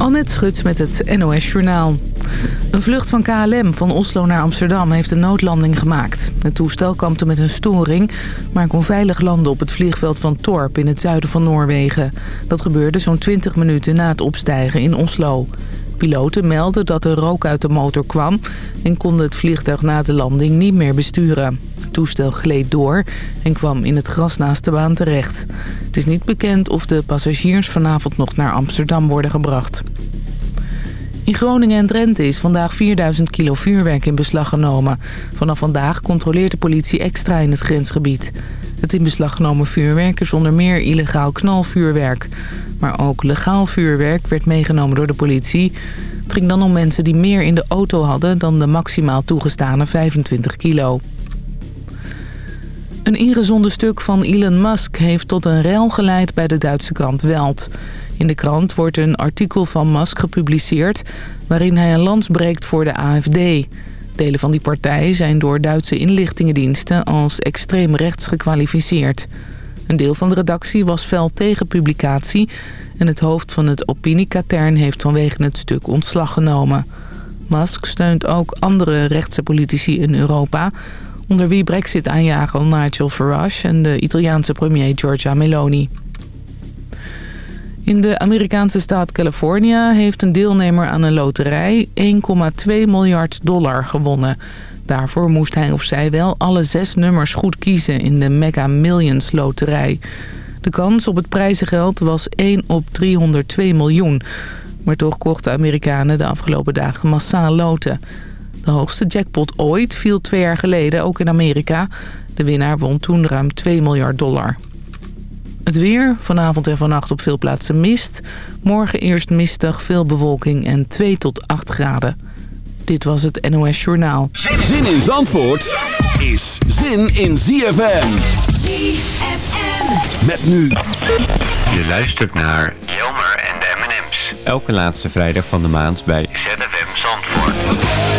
Annette Schut met het NOS Journaal. Een vlucht van KLM van Oslo naar Amsterdam heeft een noodlanding gemaakt. Het toestel kampte met een storing, maar kon veilig landen op het vliegveld van Torp in het zuiden van Noorwegen. Dat gebeurde zo'n 20 minuten na het opstijgen in Oslo. Piloten melden dat er rook uit de motor kwam en konden het vliegtuig na de landing niet meer besturen. Het toestel gleed door en kwam in het gras naast de baan terecht. Het is niet bekend of de passagiers vanavond nog naar Amsterdam worden gebracht. In Groningen en Drenthe is vandaag 4000 kilo vuurwerk in beslag genomen. Vanaf vandaag controleert de politie extra in het grensgebied. Het in beslag genomen vuurwerk is onder meer illegaal knalvuurwerk. Maar ook legaal vuurwerk werd meegenomen door de politie. Het ging dan om mensen die meer in de auto hadden dan de maximaal toegestane 25 kilo. Een ingezonden stuk van Elon Musk heeft tot een rel geleid bij de Duitse krant Welt. In de krant wordt een artikel van Musk gepubliceerd... waarin hij een lans breekt voor de AFD. Delen van die partij zijn door Duitse inlichtingendiensten als extreem rechts gekwalificeerd. Een deel van de redactie was fel tegen publicatie... en het hoofd van het opiniekatern heeft vanwege het stuk ontslag genomen. Musk steunt ook andere rechtse politici in Europa... onder wie brexit-aanjager Nigel Farage en de Italiaanse premier Giorgia Meloni. In de Amerikaanse staat California heeft een deelnemer aan een loterij 1,2 miljard dollar gewonnen. Daarvoor moest hij of zij wel alle zes nummers goed kiezen in de Mega Millions loterij. De kans op het prijzengeld was 1 op 302 miljoen. Maar toch kochten Amerikanen de afgelopen dagen massaal loten. De hoogste jackpot ooit viel twee jaar geleden, ook in Amerika. De winnaar won toen ruim 2 miljard dollar. Het weer, vanavond en vannacht op veel plaatsen mist. Morgen eerst mistig, veel bewolking en 2 tot 8 graden. Dit was het NOS Journaal. Zin in Zandvoort is zin in ZFM. ZFM. Met nu. Je luistert naar Jelmer en de M&M's. elke laatste vrijdag van de maand bij ZFM Zandvoort.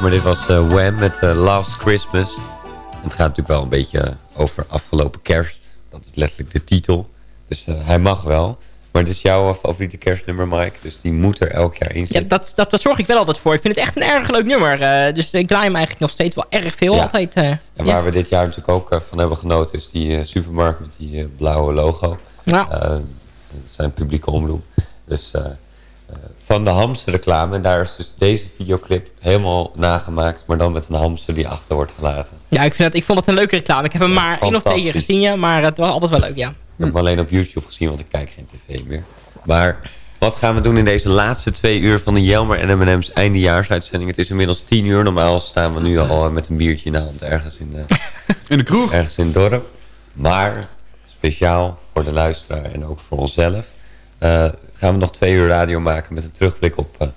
Maar dit was uh, Wham met uh, Last Christmas. het gaat natuurlijk wel een beetje over afgelopen kerst. Dat is letterlijk de titel. Dus uh, hij mag wel. Maar dit is jouw favoriete kerstnummer, Mike. Dus die moet er elk jaar in zitten. Ja, dat, dat, dat zorg ik wel altijd voor. Ik vind het echt een erg leuk nummer. Uh, dus ik draai hem eigenlijk nog steeds wel erg veel. Ja. Altijd, uh, en waar ja. we dit jaar natuurlijk ook van hebben genoten... is die supermarkt met die blauwe logo. Ja. zijn publieke omroep. Dus van de hamsterreclame. En daar is dus deze videoclip helemaal nagemaakt. Maar dan met een hamster die achter wordt gelaten. Ja, ik, vind dat, ik vond het een leuke reclame. Ik heb hem maar één of twee keer gezien, ja, maar het was altijd wel leuk, ja. Ik heb hem alleen op YouTube gezien, want ik kijk geen tv meer. Maar wat gaan we doen in deze laatste twee uur van de Jelmer en M&M's eindejaarsuitzending? Het is inmiddels tien uur. Normaal staan we nu al met een biertje in de hand ergens in de, in de kroeg. Ergens in het dorp. Maar speciaal voor de luisteraar en ook voor onszelf... Uh, gaan we nog twee uur radio maken met een terugblik op uh,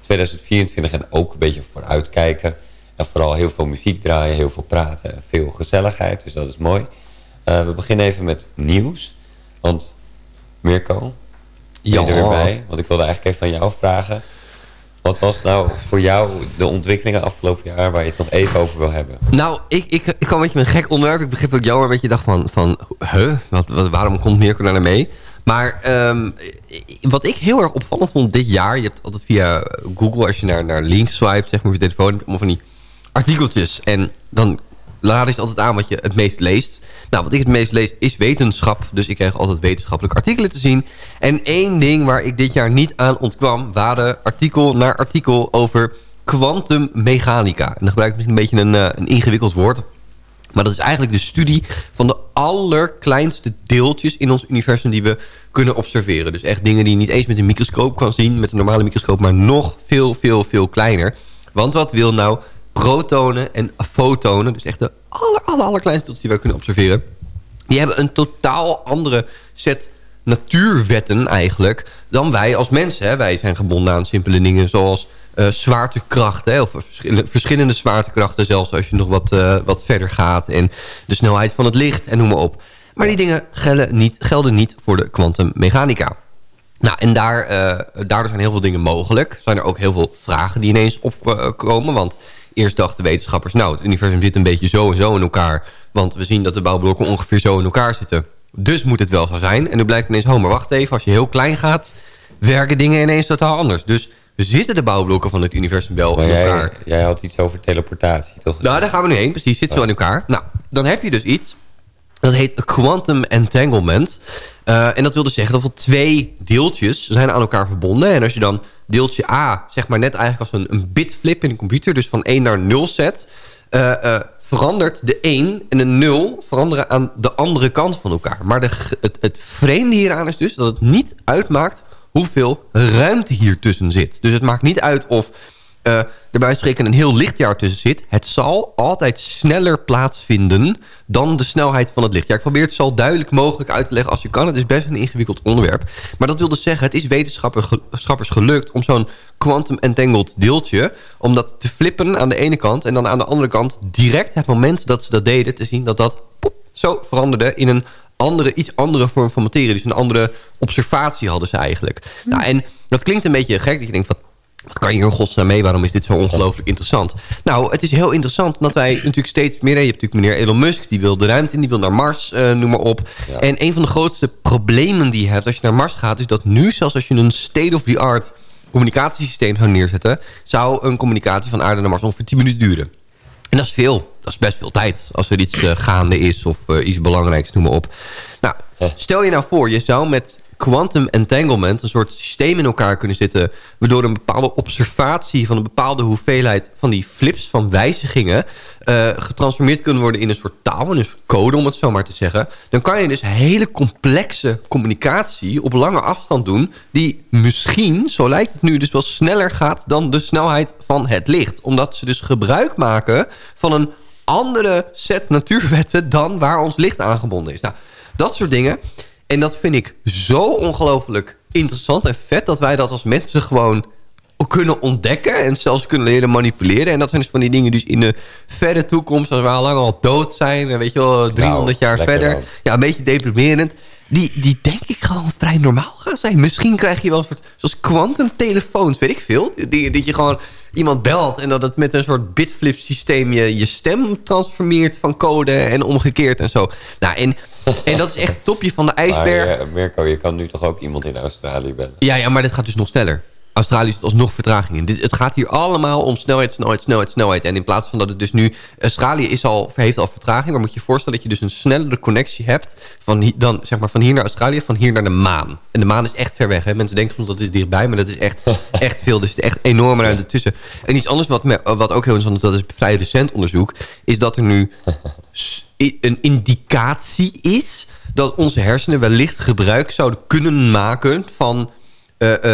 2024 en ook een beetje vooruitkijken. En vooral heel veel muziek draaien, heel veel praten en veel gezelligheid. Dus dat is mooi. Uh, we beginnen even met nieuws. Want Mirko, ben je er weer bij? Want ik wilde eigenlijk even aan jou vragen. Wat was nou voor jou de ontwikkelingen afgelopen jaar waar je het nog even over wil hebben? Nou, ik, ik, ik kwam met je een gek onderwerp. Ik begreep ook jou een beetje dacht van, van huh? Wat, wat, waarom komt Mirko daar naar mee? Maar um, wat ik heel erg opvallend vond dit jaar... je hebt altijd via Google, als je naar, naar links swipe, zeg maar, je telefoon... allemaal van die artikeltjes. En dan laat je altijd aan wat je het meest leest. Nou, wat ik het meest lees is wetenschap. Dus ik kreeg altijd wetenschappelijke artikelen te zien. En één ding waar ik dit jaar niet aan ontkwam... waren artikel na artikel over kwantummechanica. En dan gebruik ik misschien een beetje een, uh, een ingewikkeld woord... Maar dat is eigenlijk de studie van de allerkleinste deeltjes in ons universum die we kunnen observeren. Dus echt dingen die je niet eens met een microscoop kan zien, met een normale microscoop, maar nog veel, veel, veel kleiner. Want wat wil nou protonen en fotonen, dus echt de aller, aller, allerkleinste deeltjes die wij kunnen observeren, die hebben een totaal andere set natuurwetten eigenlijk dan wij als mensen. Wij zijn gebonden aan simpele dingen zoals uh, zwaartekracht. Hè, of verschillende, verschillende zwaartekrachten zelfs als je nog wat, uh, wat verder gaat. En de snelheid van het licht en noem maar op. Maar die dingen gelden niet, gelden niet voor de kwantummechanica. Nou, en daar, uh, daardoor zijn heel veel dingen mogelijk. Zijn er ook heel veel vragen die ineens opkomen. Want eerst dachten wetenschappers... nou, het universum zit een beetje zo en zo in elkaar. Want we zien dat de bouwblokken ongeveer zo in elkaar zitten. Dus moet het wel zo zijn. En nu blijkt ineens, oh, maar wacht even. Als je heel klein gaat, werken dingen ineens totaal anders. Dus zitten de bouwblokken van het universum wel maar in jij, elkaar. Jij had iets over teleportatie, toch? Nou, daar gaan we nu heen. Precies, zit zo Oh. in elkaar. Nou, dan heb je dus iets. Dat heet quantum entanglement. Uh, en dat wil dus zeggen dat wel twee deeltjes zijn aan elkaar verbonden. En als je dan deeltje A, zeg maar net eigenlijk als een, een bitflip in een computer... dus van 1 naar 0 zet... Uh, uh, verandert de 1 en de 0 veranderen aan de andere kant van elkaar. Maar de, het, het vreemde hieraan is dus dat het niet uitmaakt hoeveel ruimte hier tussen zit. Dus het maakt niet uit of uh, er bij spreken een heel lichtjaar tussen zit. Het zal altijd sneller plaatsvinden dan de snelheid van het licht. Ja, ik probeer het zo duidelijk mogelijk uit te leggen als je kan. Het is best een ingewikkeld onderwerp. Maar dat wil dus zeggen, het is wetenschappers gelukt om zo'n quantum entangled deeltje... om dat te flippen aan de ene kant... en dan aan de andere kant direct het moment dat ze dat deden... te zien dat dat zo veranderde in een andere, iets andere vorm van materie. Dus een andere observatie hadden ze eigenlijk. Hm. Nou, en dat klinkt een beetje gek. Dat je denkt, wat, wat kan je hier in godsnaam mee? Waarom is dit zo ongelooflijk interessant? Nou, het is heel interessant omdat wij natuurlijk steeds meer... Je hebt natuurlijk meneer Elon Musk, die wil de ruimte in, die wil naar Mars, uh, noem maar op. Ja. En een van de grootste problemen die je hebt als je naar Mars gaat... is dat nu, zelfs als je een state-of-the-art communicatiesysteem zou neerzetten... zou een communicatie van aarde naar Mars ongeveer 10 minuten duren. En dat is veel. Dat is best veel tijd. Als er iets uh, gaande is of uh, iets belangrijks, noem maar op. Nou, stel je nou voor, je zou met quantum entanglement... een soort systeem in elkaar kunnen zitten... waardoor een bepaalde observatie van een bepaalde hoeveelheid... van die flips, van wijzigingen... Uh, getransformeerd kunnen worden in een soort taal... een soort code, om het zo maar te zeggen... dan kan je dus hele complexe communicatie op lange afstand doen... die misschien, zo lijkt het nu, dus wel sneller gaat... dan de snelheid van het licht. Omdat ze dus gebruik maken van een andere set natuurwetten... dan waar ons licht aangebonden is. Nou, dat soort dingen... En dat vind ik zo ongelooflijk interessant en vet... dat wij dat als mensen gewoon kunnen ontdekken... en zelfs kunnen leren manipuleren. En dat zijn dus van die dingen dus in de verre toekomst... als we al lang al dood zijn... weet je wel, 300 nou, jaar verder. Man. Ja, een beetje deprimerend. die, die denk ik gewoon vrij normaal gaan zijn. Misschien krijg je wel een soort, zoals quantum telefoons, weet ik veel. Die, dat je gewoon iemand belt en dat het met een soort bitflip systeem je, je stem transformeert van code en omgekeerd en zo. Nou, en, en dat is echt het topje van de Maar ijsberg. eh, Mirko, je kan nu toch ook iemand in Australië bellen? Ja, ja, maar dit gaat dus nog sneller. Australië zit alsnog vertraging in. Dit, het gaat hier allemaal om snelheid, snelheid, snelheid, snelheid. En in plaats van dat het dus nu... Australië is al, heeft al vertraging. Maar moet je je voorstellen dat je dus een snellere connectie hebt... Van, dan, zeg maar, van hier naar Australië, van hier naar de maan. En de maan is echt ver weg. Hè? Mensen denken soms dat is dichtbij, maar dat is echt, echt veel. Dus er zit echt enorme ruimte tussen. En iets anders wat, me, wat ook heel interessant is... dat is vrij recent onderzoek... is dat er nu een indicatie is... dat onze hersenen wellicht gebruik zouden kunnen maken... van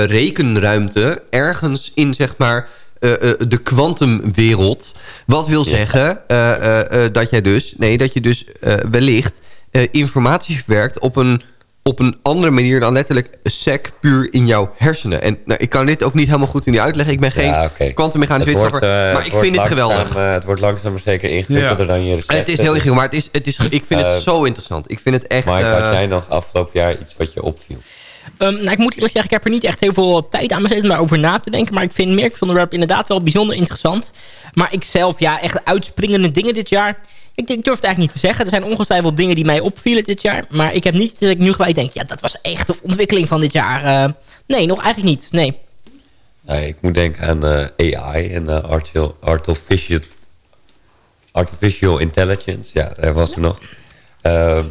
rekenruimte ergens in zeg maar eh, eh, de kwantumwereld. Wat wil zeggen eh, eh, eh, dat jij dus, nee, dat je dus eh, wellicht eh, informatie verwerkt op een op een andere manier dan letterlijk sec puur in jouw hersenen. En nou, ik kan dit ook niet helemaal goed in die uitleggen. Ik ben geen kwantummechanisch Het wordt, wetenschapper, eh, maar het ik vind dit langzaam, geweldig. eh, het wordt langzaam maar zeker ingewikkelder Ja. dan je recept. het is heel ingewikkeld, maar het is, het is, ik vind het Eh, zo interessant. Ik vind het echt... Mike, had eh, jij nog afgelopen jaar iets wat je opviel? Ehm, nou, ik moet eerlijk zeggen, ik heb er niet echt heel veel tijd aan besteed om daarover na te denken. Maar ik vind Merk onderwerp inderdaad wel bijzonder interessant. Maar ik zelf, ja, echt uitspringende dingen dit jaar. Ik, durf het eigenlijk niet te zeggen. Er zijn ongetwijfeld dingen die mij opvielen dit jaar. Maar ik heb niet dat ik nu gelijk denk, ja, dat was echt de ontwikkeling van dit jaar. Eh, nee, nog eigenlijk niet. Nee. Nou, ik moet denken aan eh, AI en eh, artificial, artificial, artificial intelligence. Ja, daar was er nog. Ehm,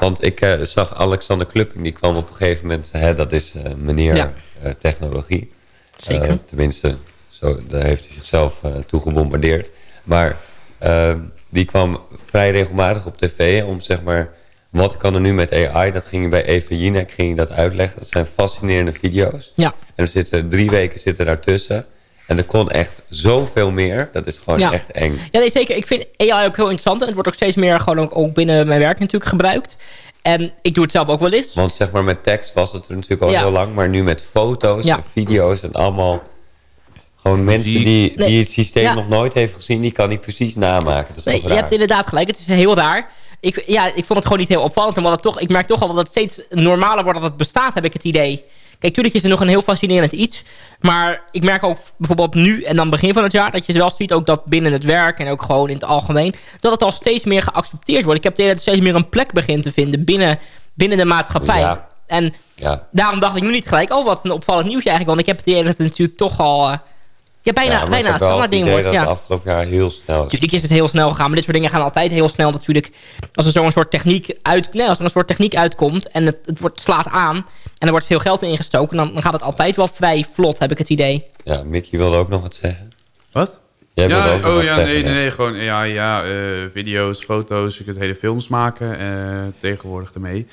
want ik eh, zag Alexander Klupping, die kwam op een gegeven moment... Hè, dat is eh, meneer Ja. eh, technologie. Zeker. Tenminste, zo, daar heeft hij zichzelf toe gebombardeerd. Maar ehm, die kwam vrij regelmatig op tv om zeg maar... wat kan er nu met AI? Dat ging bij Eva Jinek ging hij dat uitleggen. Dat zijn fascinerende video's. Ja. En er zitten drie weken zitten daartussen. En er kon echt zoveel meer. Dat is gewoon Ja. echt eng. Ja, nee, zeker. Ik vind AI ook heel interessant. En het wordt ook steeds meer gewoon ook, ook binnen mijn werk natuurlijk gebruikt. En ik doe het zelf ook wel eens. Want zeg maar met tekst was het er natuurlijk al Ja. heel lang. Maar nu met foto's Ja. en video's en allemaal... Gewoon mensen die, die Nee. het systeem Ja. nog nooit heeft gezien... die kan hij precies namaken. Dat is Nee, je hebt inderdaad gelijk. Het is heel raar. Ik, ja, ik vond het gewoon niet heel opvallend. Omdat het toch, ik merk toch al dat het steeds normaler wordt dat het bestaat, heb ik het idee. Kijk, tuurlijk is er nog een heel fascinerend iets. Maar ik merk ook bijvoorbeeld nu en dan begin van het jaar... dat je wel ziet ook dat binnen het werk en ook gewoon in het algemeen... dat het al steeds meer geaccepteerd wordt. Ik heb het idee dat het steeds meer een plek begint te vinden binnen, binnen de maatschappij. Ja. En Ja. daarom dacht ik nu niet gelijk... oh, wat een opvallend nieuwtje eigenlijk. Want ik heb het idee dat het natuurlijk toch al... eh, ja, bijna, ja, bijna standaard ding wordt. Ja. afgelopen jaar heel snel is. Natuurlijk is het heel snel gegaan, maar dit soort dingen gaan altijd heel snel natuurlijk. Als er zo'n soort techniek uit, nee, als er een soort techniek uitkomt en het, het wordt, slaat aan er wordt veel geld in ingestoken, dan, dan gaat het altijd wel vrij vlot, heb ik het idee. Ja, Mickey wilde ook nog wat zeggen. Wat? Jij ja, ook nog oh wat ja, zeggen. nee, nee, nee, gewoon AI, ja, eh, video's, foto's, je kunt hele films maken, eh, tegenwoordig ermee.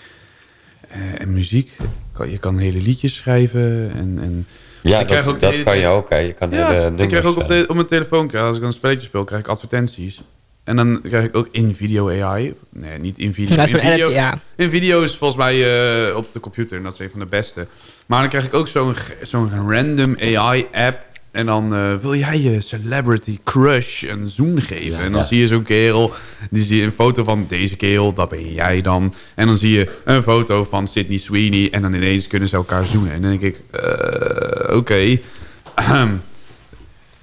Eh, en muziek, Kan- je kan hele liedjes schrijven en... en Ja, Ik krijg dat, ook kan je ook. Hè. Je kan hele ja, nummers... ik krijg ook op, de, op mijn telefoon, als ik een spelletje speel, krijg ik advertenties. En dan krijg ik ook in video AI. Nee, niet in video. Ja, in, video edit, ja. in video is volgens mij eh, op de computer. En dat is een van de beste. Maar dan krijg ik ook zo'n zo'n random AI-app. En dan eh, wil jij je celebrity crush een zoen geven. en dan ja. zie je zo'n kerel. Die zie je een foto van deze kerel. Dat ben jij dan. En dan zie je een foto van Sydney Sweeney. En dan ineens kunnen ze elkaar zoenen. En dan denk ik... eh, Oké. Ahem.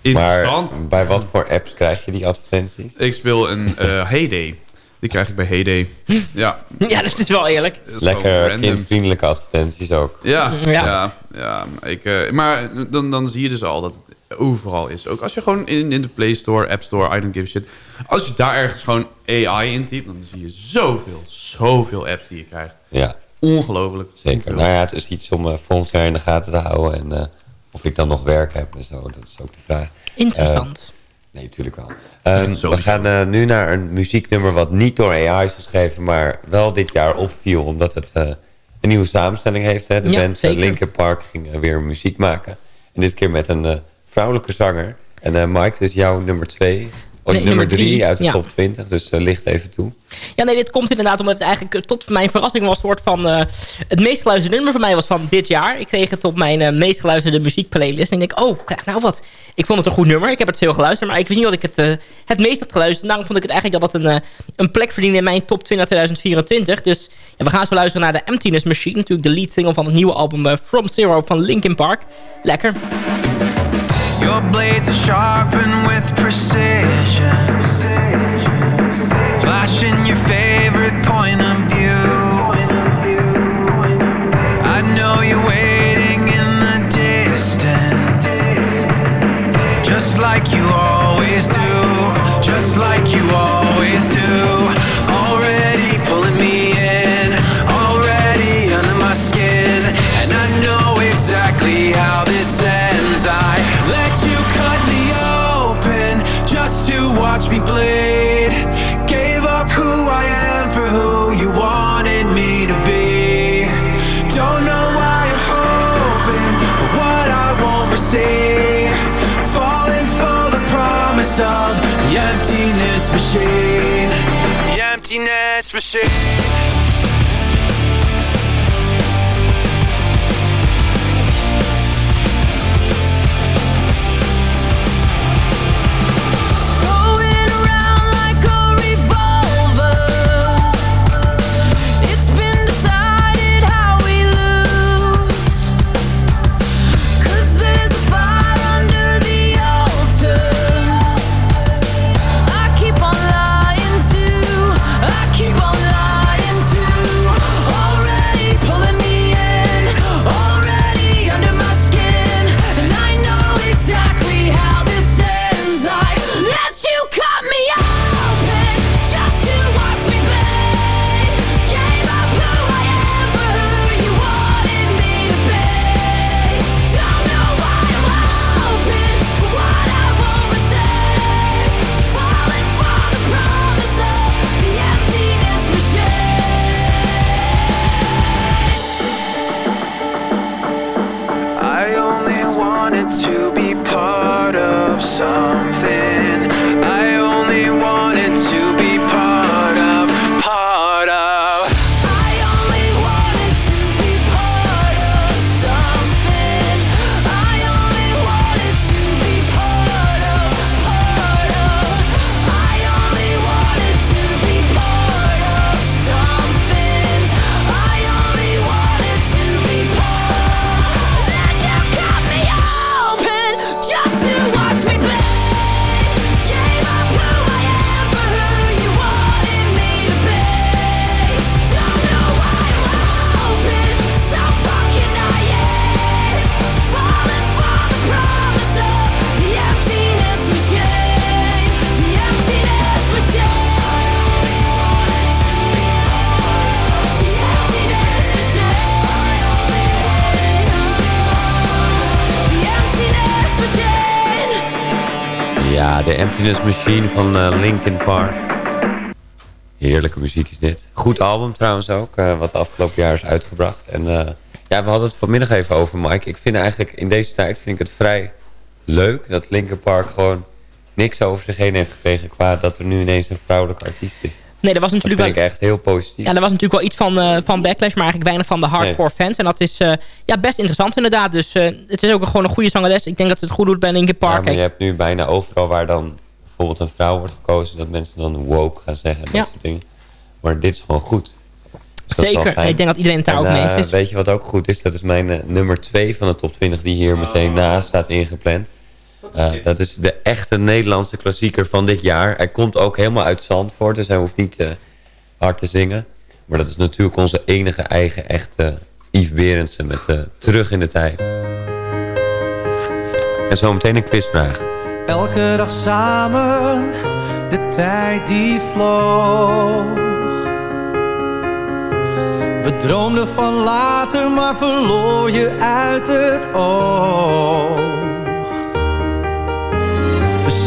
Interessant. Maar bij wat voor apps krijg je die advertenties? Ik speel een eh Heyday. Die krijg ik bij Heyday. Ja, Ja, dat is wel eerlijk. is Lekker kindvriendelijke advertenties ook. Ja, Ja. ja. ja, Ik, eh, maar dan, dan zie je dus al dat het overal is. Ook als je gewoon in, in de Play Store, App Store, I don't give a shit. Als je daar ergens gewoon AI in typt, dan zie je zoveel, zoveel apps die je krijgt. Ja, Ongelooflijk. zeker. Nou ja, het is iets om uh, volgend jaar in de gaten te houden. En eh, of ik dan nog werk heb en zo, dat is ook de vraag. Interessant. Nee, natuurlijk wel. Ehm, we gaan eh, nu naar een muzieknummer wat niet door AI is geschreven, maar wel dit jaar opviel, omdat het eh, een nieuwe samenstelling heeft. Hè? De Ja, band eh, zeker. Linkin Park ging eh, weer muziek maken. En dit keer met een eh, vrouwelijke zanger. En eh, Mike, dit is jouw nummer twee Nee, nummer nummer 3 drie, uit de ja. top 20, dus eh, licht even toe. Ja, nee, dit komt inderdaad omdat het eigenlijk eh, tot mijn verrassing was... soort van eh, het meest geluisterde nummer van mij was van dit jaar. Ik kreeg het op mijn meest geluisterde muziekplaylist. En ik denk, oh, kijk nou wat. Ik vond het een goed nummer. Ik heb het veel geluisterd. Maar ik wist niet dat ik het het meest had geluisterd. Daarom vond ik het eigenlijk dat het een, een plek verdiende in mijn top 20 2024. Dus ja, we gaan zo luisteren naar de Emptiness Machine. Natuurlijk de lead single van het nieuwe album From Zero van Linkin Park. Lekker. Your blades are sharpened with precision. Flashing your favorite point of view. Bleed. Gave up who I am for who you wanted me to be. Don't know why I'm hoping for what I won't receive. Falling for the promise of the emptiness machine. The emptiness machine. Emptiness Machine van eh, Linkin Park. Heerlijke muziek is dit. Goed album trouwens ook, eh, wat afgelopen jaar is uitgebracht. En eh, ja, we hadden het vanmiddag even over, Mike. Ik vind eigenlijk in deze tijd vind ik het vrij leuk dat Linkin Park gewoon niks over zich heen heeft gekregen qua dat er nu ineens een vrouwelijke artiest is. Nee, dat was Dat natuurlijk vind wel... ik echt heel positief. Ja, er was natuurlijk wel iets van, eh, van backlash, maar eigenlijk weinig van de hardcore fans. En dat is eh, ja, best interessant inderdaad. Dus eh, het is ook gewoon een goede zangeres. Ik denk dat ze het goed doet bij Linkin Ja, Park. maar je hebt nu bijna overal waar dan bijvoorbeeld een vrouw wordt gekozen... dat mensen dan woke gaan zeggen en Ja. dat soort dingen. Maar dit is gewoon goed. Dus dat Zeker. En ik denk dat iedereen het daar En, ook mee eens is. Weet je wat ook goed is? Dat is mijn nummer 2 van de top 20 die hier meteen naast staat ingepland. Eh, dat is de echte Nederlandse klassieker van dit jaar. Hij komt ook helemaal uit Zandvoort, dus hij hoeft niet eh, hard te zingen. Maar dat is natuurlijk onze enige eigen echte Yves Berendsen met eh, Terug in de Tijd. En zometeen een quizvraag. Elke dag samen, de tijd die vloog. We droomden van later, maar verloor je uit het oog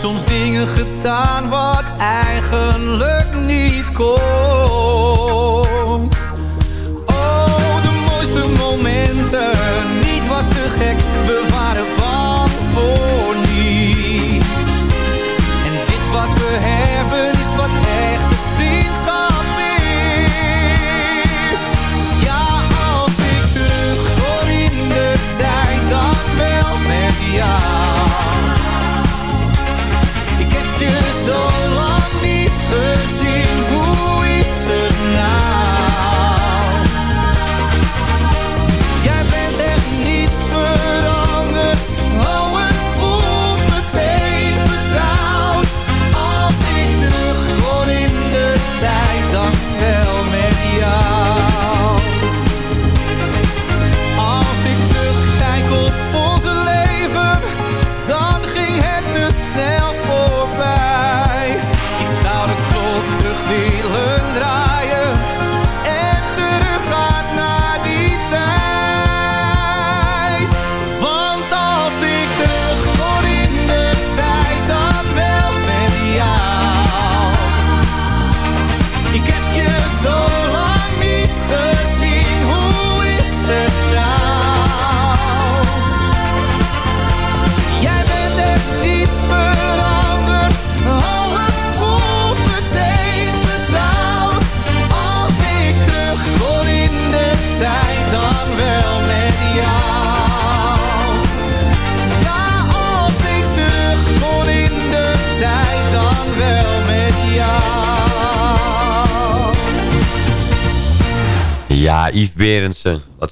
Soms dingen gedaan wat eigenlijk niet kon. Oh, de mooiste momenten, niet was te gek, we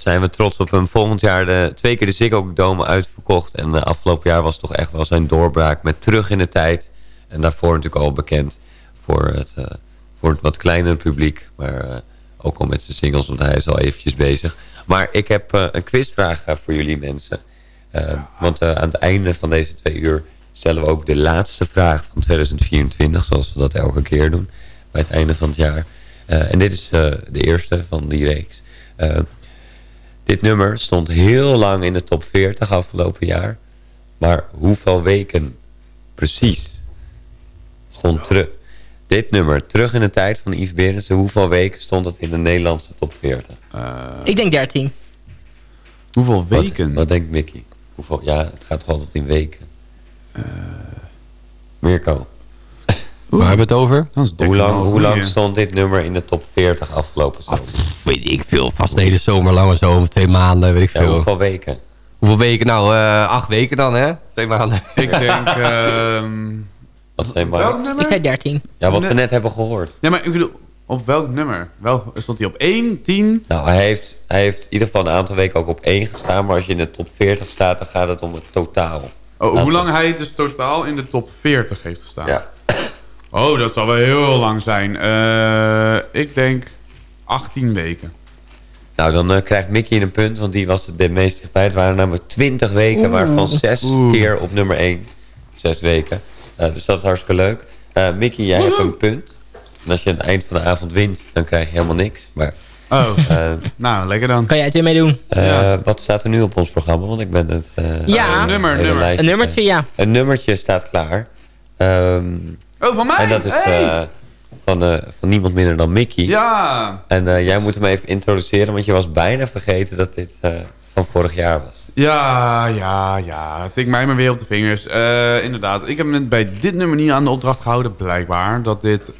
Zijn we trots op hem. Volgend jaar de, twee keer de Ziggo Dome uitverkocht. En uh, afgelopen jaar was toch echt wel zijn doorbraak met Terug in de Tijd. En daarvoor natuurlijk al bekend voor het, uh, voor het wat kleinere publiek. Maar ook al met zijn singles, want hij is al eventjes bezig. Maar ik heb een quizvraag voor jullie mensen. want aan het einde van deze twee uur stellen we ook de laatste vraag van 2024. Zoals we dat elke keer doen. Bij het einde van het jaar. En dit is de eerste van die reeks. Dit nummer stond heel lang in de top 40 afgelopen jaar. Maar hoeveel weken precies stond terug? Dit nummer, terug in de tijd van Yves Berendsen. Hoeveel weken stond het in de Nederlandse top 40? Ik denk 13. Hoeveel weken? Wat, wat denkt Mickey? Hoeveel, ja, het gaat toch altijd in weken. Mirko? Waar hebben we het over? Hoe lang, hoe lang stond dit nummer in de top 40 afgelopen zomer? weet ik veel. Vast de hele zomer lang of zo. Of twee maanden, weet ik veel. Ja, hoeveel weken? Hoeveel weken? Nou, uh, acht weken dan, hè? Twee maanden. Ik denk... Uh, wat zei Mark? Ik zei 13. Ja, wat we net hebben gehoord. Ja, maar ik bedoel... Op welk nummer? Wel, stond hij op 1, 10? Nou, hij heeft, hij heeft in ieder geval een aantal weken ook op 1 gestaan. Maar als je in de top 40 staat, dan gaat het om het totaal. Oh, hoe lang hij dus totaal in de top 40 heeft gestaan? Ja. Oh, dat zal wel heel lang zijn. Uh, ik denk 18 weken. Nou, dan uh, krijgt Mickey een punt, want die was het de meest dichtbij. Het waren namelijk 20 weken, Oeh. waarvan 6 Oeh. keer op nummer 1. 6 weken. Uh, dus dat is hartstikke leuk. Mickey, jij Oeh. hebt een punt. En als je aan het eind van de avond wint, dan krijg je helemaal niks. Maar, oh, nou, lekker dan. Kan jij het weer meedoen? Ja. Wat staat er nu op ons programma? Want ik ben het... ja, een nummer, nummer. Een nummertje, ja. Een nummertje staat klaar. Um, Oh, van mij? En dat is hey. uh, van, uh, van niemand minder dan Mickey. Ja. En uh, jij moet hem even introduceren, want je was bijna vergeten dat dit van vorig jaar was. Ja, ja, ja. Tik mij maar weer op de vingers. inderdaad, ik heb me bij dit nummer niet aan de opdracht gehouden, blijkbaar. Dat dit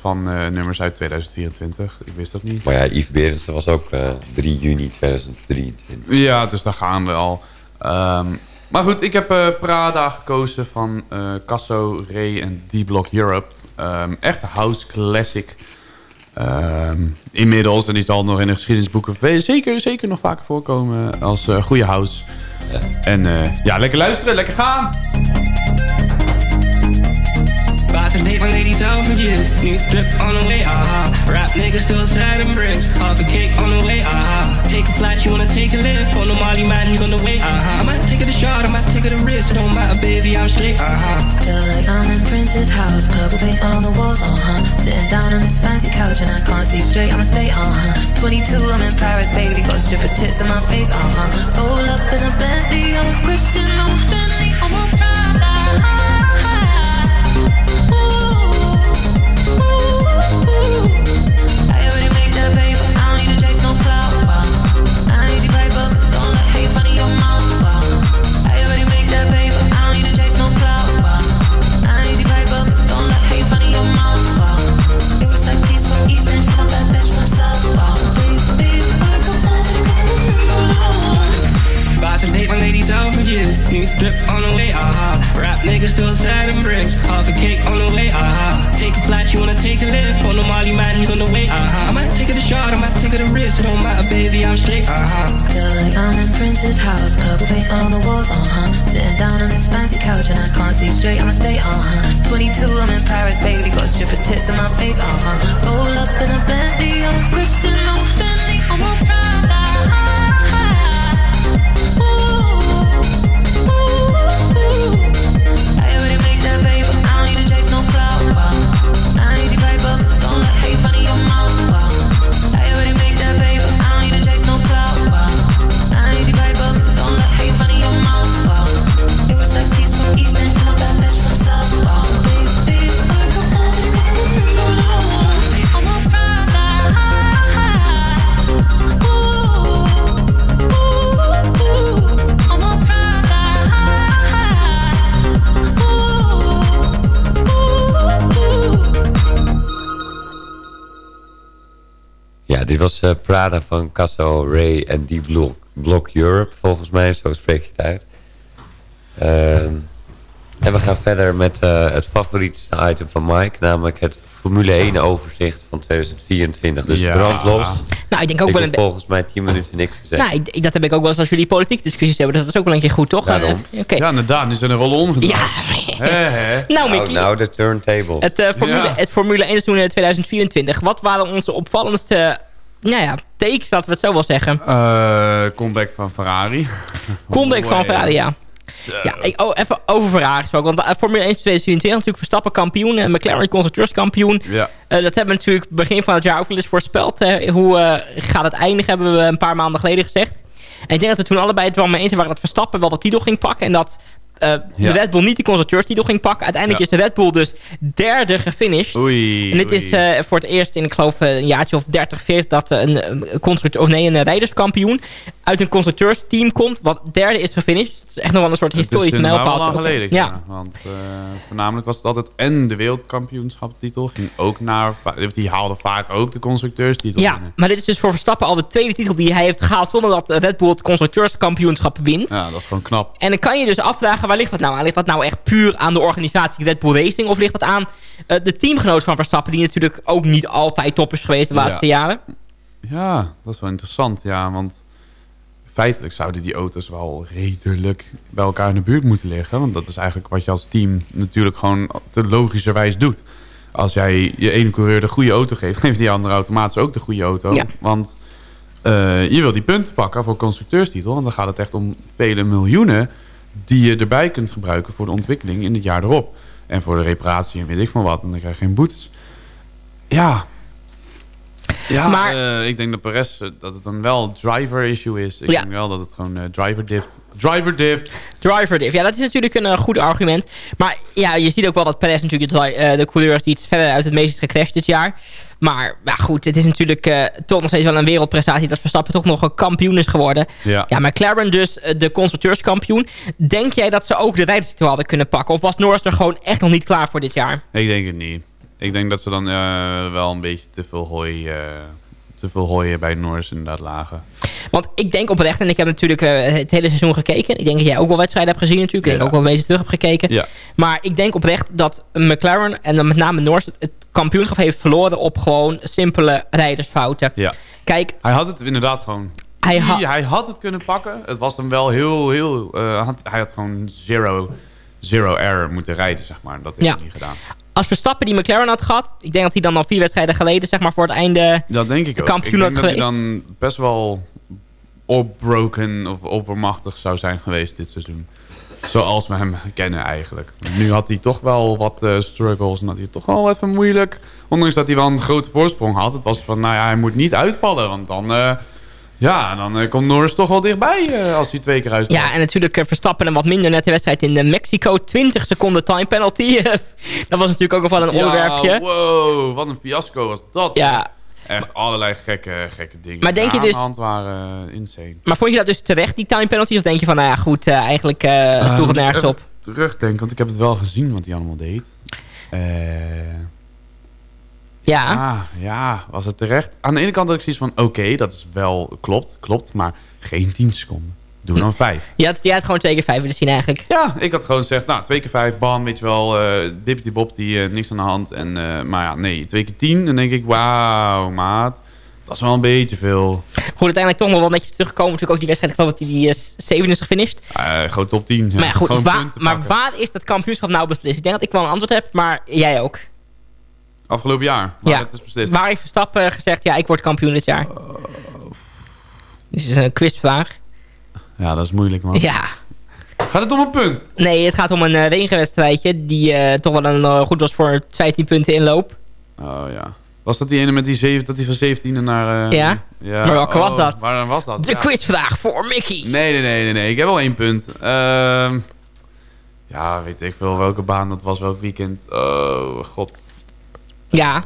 van nummers uit 2024. Ik wist dat niet. Maar ja, Yves Berendsen was ook 3 juni 2023. Ja, dus daar gaan we al. Um, maar goed, ik heb uh, Prada gekozen van uh, Casso, Ray en D-Block Europe. Um, echt house classic. Um, inmiddels, en die zal nog in de geschiedenisboeken zeker, zeker nog vaker voorkomen als uh, goede house. Ja. En ja, lekker luisteren, lekker gaan! To date my for years. New drip on the way, aha. Rap niggas still sliding bricks. Off a cake on the way, aha. Take Take a flight, you wanna take a lift. On the Molly man, he's on the way. Uh huh. I might take it a shot, I might take it a risk. It don't matter, baby, I'm straight. Uh huh. Feel like I'm in Prince's house, purple paint on the walls, uh huh. Sitting down on this fancy couch and I can't see straight, I'ma stay, uh huh. 22, I'm in Paris, baby, got strippers tits in my face, uh huh. Roll up in a Bentley, I'm Christian, I'm out for years. Drip on the way, aha. Rap niggas still and bricks. Half a cake on the way, aha. Take a flight, you wanna take a lift. On the Molly man, he's on the way, aha. I might take it a shot, I might take it a risk. It don't matter, baby, I'm straight, aha. Feel like I'm in Prince's house, purple paint on the walls, uh huh. Sitting down on this fancy couch and I can't see straight, I'ma stay, uh huh. 22, I'm in Paris, baby, got strippers tits in my face, uh huh. Roll up in a Bentley, I'm Christian, I'm Fendi, I'm a was eh, Prada van Casso, Ray en Die Block, Block Europe, volgens mij. Zo spreek je het uit. Ehm, en we gaan verder met eh, het favoriete item van Mike. Namelijk het Formule 1 overzicht van 2024. Dus Ja. brand los. Nou, ik denk ook ik wel heb een... volgens mij 10 minuten niks gezegd. Nou, ik, dat heb ik ook wel eens als jullie politiek discussies hebben. Dat is ook wel een keer goed, toch? Daarom. Eh, Oké. Ja, inderdaad. Nu zijn er rollen omgedraaid. Ja. Nou, nou, Mickey. nou, de turntable. Het, eh, Formule, Ja. het Formule 1 seizoen in 2024. Wat waren onze opvallendste nou ja, takes, laten we het zo wel zeggen? Eh, comeback van Ferrari. Comeback van. Ferrari, ja. Ja, ik, oh, even over Ferrari gesproken. Want de Formule 1 2024 natuurlijk Verstappen kampioen. En McLaren constructeurskampioen. Ja. Eh, dat hebben we natuurlijk begin van het jaar ook wel eens voorspeld. eh, hoe eh, gaat het eindigen, hebben we een paar maanden geleden gezegd. En ik denk dat we toen allebei het wel mee eens waren dat Verstappen wel de titel ging pakken. En dat eh, Ja. de Red Bull niet de constructeurstitel ging pakken. Uiteindelijk Ja. is de Red Bull dus derde gefinished. Oei. En dit oei. is eh, voor het eerst in, ik geloof, eh, een jaartje of 30, 40... dat een, een constructeur, of nee, een rijderskampioen uit een constructeursteam komt. Wat derde is gefinished. Dat is echt nog wel een soort Het is wel mijlpaal. lang geleden. Ja. Ja. Want eh, voornamelijk was het altijd en de wereldkampioenschapstitel. Ging ook naar, die haalde vaak ook de constructeurstitel Ja, binnen. maar dit is dus voor Verstappen al de tweede titel die hij heeft gehaald... zonder dat Red Bull het constructeurskampioenschap wint. Ja, dat is gewoon knap. En dan kan je dus afvragen, waar ligt dat nou aan? Ligt dat nou echt puur aan de organisatie Red Bull Racing? Of ligt dat aan eh, de teamgenoot van Verstappen... die natuurlijk ook niet altijd top is geweest de Ja. laatste jaren? Ja, dat is wel interessant. Ja, want feitelijk zouden die auto's wel redelijk bij elkaar in de buurt moeten liggen. Want dat is eigenlijk wat je als team natuurlijk gewoon te logischerwijs doet. Als jij je ene coureur de goede auto geeft, geeft die andere automatisch ook de goede auto. Ja. Want eh, je wil die punten pakken voor constructeurstitel. Want dan gaat het echt om vele miljoenen die je erbij kunt gebruiken voor de ontwikkeling in het jaar erop. En voor de reparatie en weet ik van wat. En dan krijg je geen boetes. Ja. Ja, Maar- eh, ik denk dat Perez eh, dat het dan wel driver issue is. Ik Ja. denk wel dat het gewoon eh, driver diff. Driver diff. Driver diff. Ja, dat is natuurlijk een goed argument. Maar ja, je ziet ook wel dat Perez natuurlijk de, de coureur is die het verder uit het meest is gecrashed dit jaar. Maar ja, goed, het is natuurlijk toch nog steeds wel een wereldprestatie dat Verstappen toch nog een kampioen is geworden. Ja. Ja, McLaren dus de constructeurskampioen. Denk jij dat ze ook de rijderstitel hadden kunnen pakken? Of was Norris er gewoon echt nog niet klaar voor dit jaar? Ik denk het niet. Ik denk dat ze dan eh, wel een beetje te veel hooi, eh, te veel hooi bij Norris inderdaad lagen. Want ik denk oprecht, en ik heb natuurlijk eh, het hele seizoen gekeken. Ik denk dat jij ook wel wedstrijden hebt gezien natuurlijk. Ik denk Ja. ook wel meeste terug hebt gekeken. Ja. Maar ik denk oprecht dat McLaren en dan met name Norris het, kampioenschap heeft verloren op gewoon simpele rijdersfouten. Ja. Kijk, Hij had het inderdaad gewoon... Hij Hij, ha- hij had het kunnen pakken. Het was hem wel heel, heel... had, hij had gewoon zero, zero error moeten rijden, zeg maar. Dat heeft Ja. hij niet gedaan. Als Verstappen die McLaren had gehad. Ik denk dat hij dan al vier wedstrijden geleden zeg maar voor het einde... Dat denk ik ook. Kampioen ik had denk dat hij geweest. dan best wel opbroken of oppermachtig zou zijn geweest dit seizoen. Zoals we hem kennen eigenlijk. Nu had hij toch wel wat eh, struggles en had hij toch wel even moeilijk. Ondanks dat hij wel een grote voorsprong had. Het was van, nou ja, hij moet niet uitvallen. Want dan, eh, ja, dan eh, komt Norris toch wel dichtbij eh, als hij twee keer uitvalt. Ja, en natuurlijk eh, Verstappen een wat minder net de wedstrijd in de Mexico. 20 seconden time penalty. dat was natuurlijk ook nog wel een onderwerpje. Ja, wow, wat een fiasco was dat. Ja. Echt allerlei gekke, gekke dingen. Maar denk je dus- aan de hand waren insane. Maar vond je dat dus terecht, die time penalty? Of denk je van, nou ja, goed, eigenlijk sloeg het nergens op? Terugdenken, want ik heb het wel gezien wat hij allemaal deed. Eh, Ja. ah, ja, was het terecht? Aan de ene kant had ik zoiets van, oké, dat is wel, klopt, klopt, maar geen 10 seconden. Doe dan 5. Je had, je had gewoon twee keer vijf willen zien eigenlijk. Ja, ik had gewoon gezegd, nou, twee keer 5, bam, weet je wel, eh dippity bob, die eh, niks aan de hand. En, eh, maar ja, nee, twee keer 10, dan denk ik, wauw, maat, dat is wel een beetje veel. Goed, uiteindelijk toch nog wel netjes teruggekomen. Natuurlijk ook die wedstrijd, ik geloof dat die eh, zevende is gefinished. Eh gewoon top 10. maar ja, goed, gewoon waar, maar waar is dat kampioenschap nou beslist? Ik denk dat ik wel een antwoord heb, maar jij ook. Afgelopen jaar, maar Ja. het is beslist. Waar heeft Verstappen gezegd, ja, ik word kampioen dit jaar? Dit is een quizvraag. Ja, dat is moeilijk, man. Ja. Gaat het om een punt? Nee, het gaat om een eh, regenwedstrijdje die eh, toch wel een, eh, goed was voor 15 punten inloop. Oh ja. Was dat die ene met die zeven, dat die van 17 naar... eh, Ja. Maar welke was oh, dat? Waar was dat? De Ja. quizvraag voor Mickey. Nee, nee, nee, nee, nee. Ik heb wel één punt. Ehm, ja, weet ik veel welke baan dat was, welk weekend. Oh, god. Ja.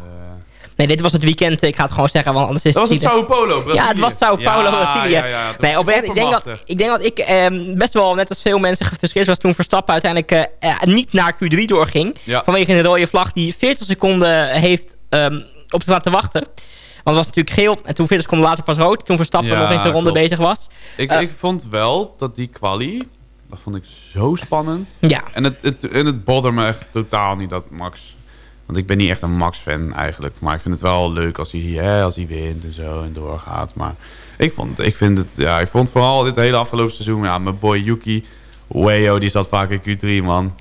Nee, dit was het weekend. Ik ga het gewoon zeggen, want anders is Dat was het. Sao Paulo, Brazilië. Ja, het was Sao Paulo, Ja, Brazilië. ja, ja, nee, oprecht, ik denk, dat, ik denk dat ik ehm, best wel, net als veel mensen, gefrustreerd was toen Verstappen uiteindelijk eh, eh, niet naar Q3 doorging. Ja. Vanwege een rode vlag die 40 seconden heeft ehm, op te laten wachten. Want het was natuurlijk geel en toen 40 seconden later pas rood. Toen Verstappen Ja, nog eens een ronde klopt. bezig was. Ik, Eh, ik vond wel dat die quali, dat vond ik zo spannend. Ja. En het, het, en het bodderde me echt totaal niet dat Max... Want ik ben niet echt een Max-fan eigenlijk. Maar ik vind het wel leuk als hij, hè, als hij wint en zo en doorgaat. Maar ik vond, ik vind het, ja, ik vond vooral dit hele afgelopen seizoen... Ja, mijn boy Yuki, Wayo, die zat vaak in Q3, man.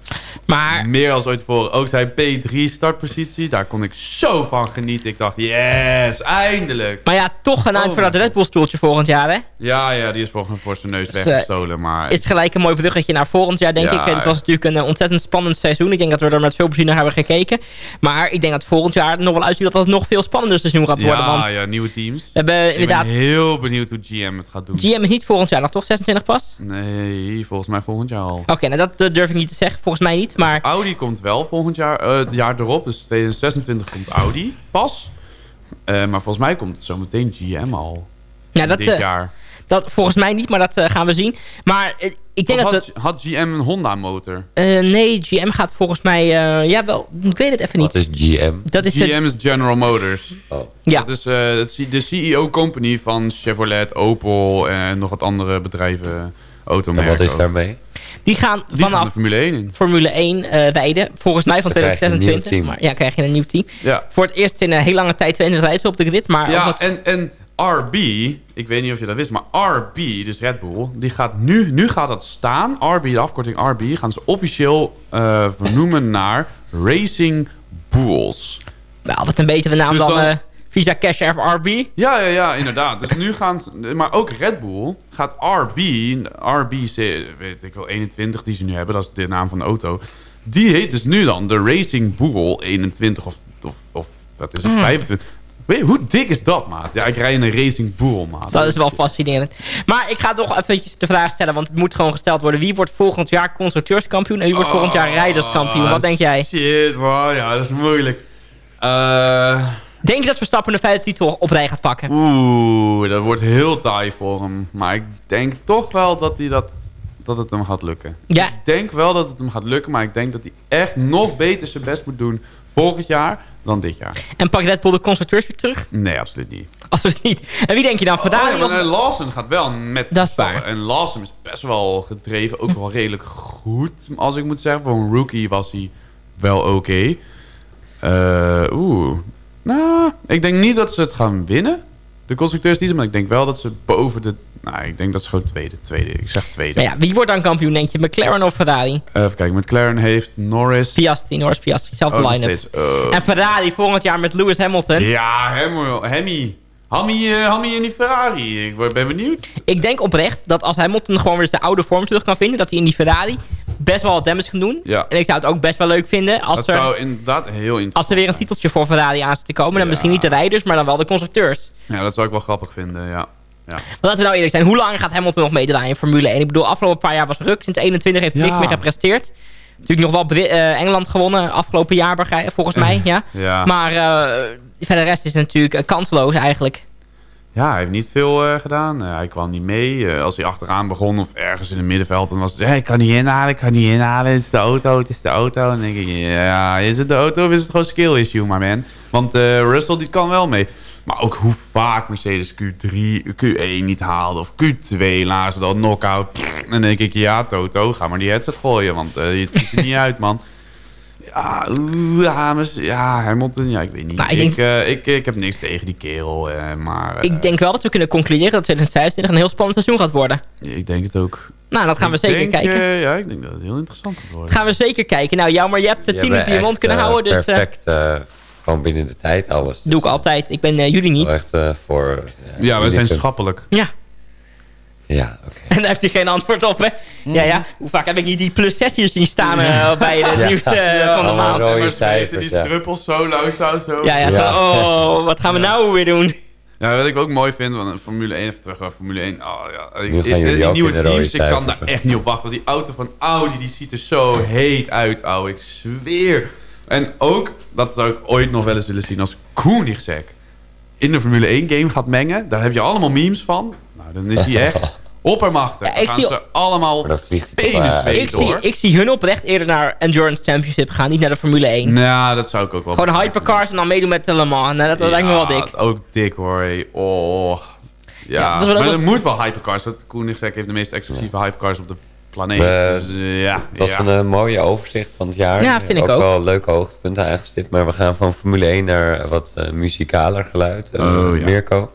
Maar Meer als ooit tevoren. Ook zijn P3 startpositie, daar kon ik zo van genieten. Ik dacht, yes, eindelijk. Maar ja, toch uit Oh voor dat Red Bull stoeltje volgend jaar, hè? Ja, ja, die is voor, voor zijn neus Dus, eh, weggestolen. Maar Is gelijk een mooi bruggetje naar volgend jaar, denk Ja, ik. Het was natuurlijk een eh, ontzettend spannend seizoen. Ik denk dat we er met veel plezier naar hebben gekeken. Maar ik denk dat volgend jaar nog wel uitziet dat het nog veel spannender seizoen gaat worden. ja, want ja, nieuwe teams. we hebben Ik inderdaad... ben heel benieuwd hoe GM het gaat doen. GM is niet volgend jaar nog, toch? 26 pas? Nee, volgens mij volgend jaar al. Oké, nou dat, durf ik niet te zeggen. Volgens mij niet, maar... Audi komt wel volgend jaar, eh, het jaar erop. Dus 2026 komt Audi pas. Eh, maar volgens mij komt zometeen GM al. Ja, dat, dit eh, jaar. dat volgens mij niet, maar dat gaan we zien. Maar ik denk Of dat... had, Het, had GM een Honda motor? eh, nee, GM gaat volgens mij... eh, ja, wel, ik weet het even niet. Wat is GM? Dat is het, GM is General Motors. Oh. ja. Dat is eh, de CEO-company van Chevrolet, Opel en nog wat andere bedrijven, En automerken. wat is daarmee? Die gaan Die vanaf Formule 1 in. Formule 1 eh, rijden. Volgens mij van Dan krijg je een 2026. nieuw team. Maar ja, krijg je een nieuw team. Ja, Voor het eerst in een heel lange tijd 20 rijden ze op de grid. Maar ja dat- en, en RB, ik weet niet of je dat wist, maar RB, dus Red Bull, die gaat nu, nu gaat dat staan. RB, de afkorting RB, gaan ze officieel eh, vernoemen naar Racing Bulls. wel, altijd een betere naam Dus dan, dan- eh, Visa Cash App RB. Ja, ja, ja, inderdaad. Dus nu gaan ze, maar ook Red Bull gaat RB, RB, weet ik wel, 21 die ze nu hebben, dat is de naam van de auto. Die heet dus nu dan de Racing Bull 21 of, of, of wat is het, Hmm. 25. Weet je, hoe dik is dat, maat? Ja, ik rij in een Racing Bull, maat. Dat is wel fascinerend. Maar ik ga toch eventjes de vraag stellen, want het moet gewoon gesteld worden. Wie wordt volgend jaar constructeurskampioen en wie wordt volgend jaar rijderskampioen? Wat denk jij? Oh, Shit, man. Ja, dat is moeilijk. Eh, Denk je dat Verstappen de vijfde titel op rij gaat pakken? Oeh, dat wordt heel taai voor hem. Maar ik denk toch wel dat, hij dat, dat het hem gaat lukken. Ja. Ik denk wel dat het hem gaat lukken, maar ik denk dat hij echt nog beter zijn best moet doen volgend jaar dan dit jaar. En pakt Red Bull de constructeurs weer terug? Nee, absoluut niet. Absoluut niet. En wie denk je dan? Oh, ja, of- maar, Lawson gaat wel met Dat is waar. En Lawson is best wel gedreven. Ook wel redelijk goed, als ik moet zeggen. Voor een rookie was hij wel oké. Eh, Oeh. Nou, ik denk niet dat ze het gaan winnen. De constructeurs niet, maar ik denk wel dat ze boven de... Nou, ik denk dat ze gewoon tweede. tweede. Ik zeg tweede. Maar ja, wie wordt dan kampioen, denk je? McLaren of Ferrari? Even kijken, McLaren heeft Norris... Piastri, Norris Piastri, zelfde Oh, line-up. Oh. En Ferrari volgend jaar met Lewis Hamilton. Ja. Hemmy. Hammy, eh, Hammy in die Ferrari. Ik ben benieuwd. Ik denk oprecht dat als Hamilton gewoon weer zijn oude vorm terug kan vinden... dat hij in die Ferrari best wel wat damage kan doen. Ja. En ik zou het ook best wel leuk vinden als Dat er, zou inderdaad heel interessant als er weer een titeltje voor Ferrari aan zit te komen. Dan Ja. misschien niet de rijders, maar dan wel de constructeurs. Ja, dat zou ik wel grappig vinden, ja. ja. Maar laten we nou eerlijk zijn. Hoe lang gaat Hamilton nog meedraaien in Formule 1? Ik bedoel, afgelopen paar jaar was ruk. Sinds 21 heeft hij Ja. niks meer gepresteerd. Natuurlijk nog wel Brit- eh, Engeland gewonnen afgelopen jaar, volgens mij. Ja. Ja. Maar eh, verder de rest is natuurlijk eh, kansloos eigenlijk. Ja, hij heeft niet veel eh, gedaan. Eh, hij kwam niet mee. Eh, als hij achteraan begon of ergens in het middenveld... dan was het, hey, ik kan niet inhalen, ik kan niet inhalen. Het is de auto, het is de auto. En dan denk ik, ja, is het de auto of is het gewoon skill issue, maar man? Want Russell, die kan wel mee. Maar ook hoe vaak Mercedes Q3, Q1 niet haalde... of Q2 lagen ze dan knock-out. Dan denk ik, ja, Toto, ga maar die headset gooien. Want het ziet er niet uit, man. Ja, oeh, ja, ja, Hamilton, ja, ik weet niet. Nou, ik, ik denk- eh, ik, ik heb niks tegen die kerel, eh, maar... eh, Ik denk wel dat we kunnen concluderen dat 2025 een heel spannend seizoen gaat worden. Ik denk het ook. Nou, dat gaan we Ik zeker denk, kijken. eh, ja, ik denk dat het heel interessant gaat worden. gaan we zeker kijken. Nou, jou, maar je hebt de Je 10 minuten in je mond kunnen houden. eh, Dus eh, Perfect, eh, gewoon binnen de tijd alles. doe ik altijd. Ik ben eh, jullie niet. Echt eh, voor... Ja, wij zijn schappelijk. Ja. Ja, oké. En daar heeft hij geen antwoord op, hè? Ja, ja. Hoe vaak heb ik niet die plus 6 hier zien staan eh, bij het Ja. nieuws eh, Ja, van de maand? rode cijfers, die ja. druppels zo langzaam zo. Ja, ja. Ja. Zo, oh, wat gaan we nou weer doen? Ja, wat ik ook mooi vind, want een Formule 1, even terug naar Formule 1. Oh, ja. Ik, die nieuwe teams, ik kan daar echt niet op wachten. Want die auto van Audi, die ziet er zo heet uit, ouwe. Ik zweer. En ook, dat zou ik ooit nog wel eens willen zien als Koenigsegg in de Formule 1 game gaat mengen. Daar heb je allemaal memes van. Nou, dan is hij echt oppermachtig. Ja, ik gaan zie- ze allemaal toch, penis Ik zie, ik zie hun oprecht eerder naar Endurance Championship gaan, niet naar de Formule 1. Nou, dat zou ik ook wel Gewoon hypercars en dan meedoen met de Le Mans. Nou, dat, dat lijkt me wel dik. Ook dik hoor. Oh. Ja, Ja, maar ook er moet wel hypercars. Want Koenigsegg heeft de meest exclusieve hypercars op de planeet. Eh, dus, eh, ja, Dat was ja. een eh, mooie overzicht van het jaar. Ja, vind ik ook. wel leuke hoogtepunten aangestipt. Maar we gaan van Formule 1 naar wat eh, muzikaler geluid. Eh, Oh, ja. Mirko,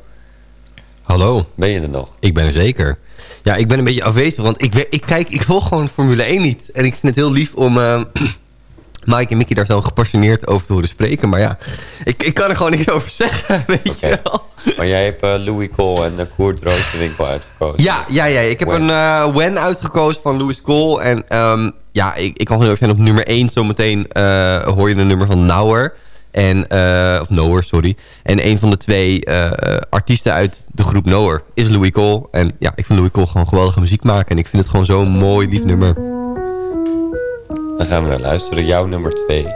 Hallo, ben je er nog? ik ben er zeker. Ja, ik ben een beetje afwezig, want ik, ik kijk, ik volg gewoon Formule 1 niet. En ik vind het heel lief om eh, Mike en Mickey daar zo gepassioneerd over te horen spreken. Maar ja, ik, ik kan er gewoon niks over zeggen, weet je wel. Maar jij hebt eh, Louis Cole en uh, Koert Roosewinkel uitgekozen. Ja, ja, ja. Ik heb When. een eh When uitgekozen van Louis Cole. En ehm, ja, ik, ik kan gewoon heel erg zijn op nummer 1. Zometeen hoor je een nummer van Nauer. En, eh, of Noer, sorry. En een van de twee eh, artiesten uit de groep Noer is Louis Cole. En ja, ik vind Louis Cole gewoon geweldige muziek maken. En ik vind het gewoon zo'n mooi, lief nummer. Dan gaan we naar luisteren. Jouw nummer 2.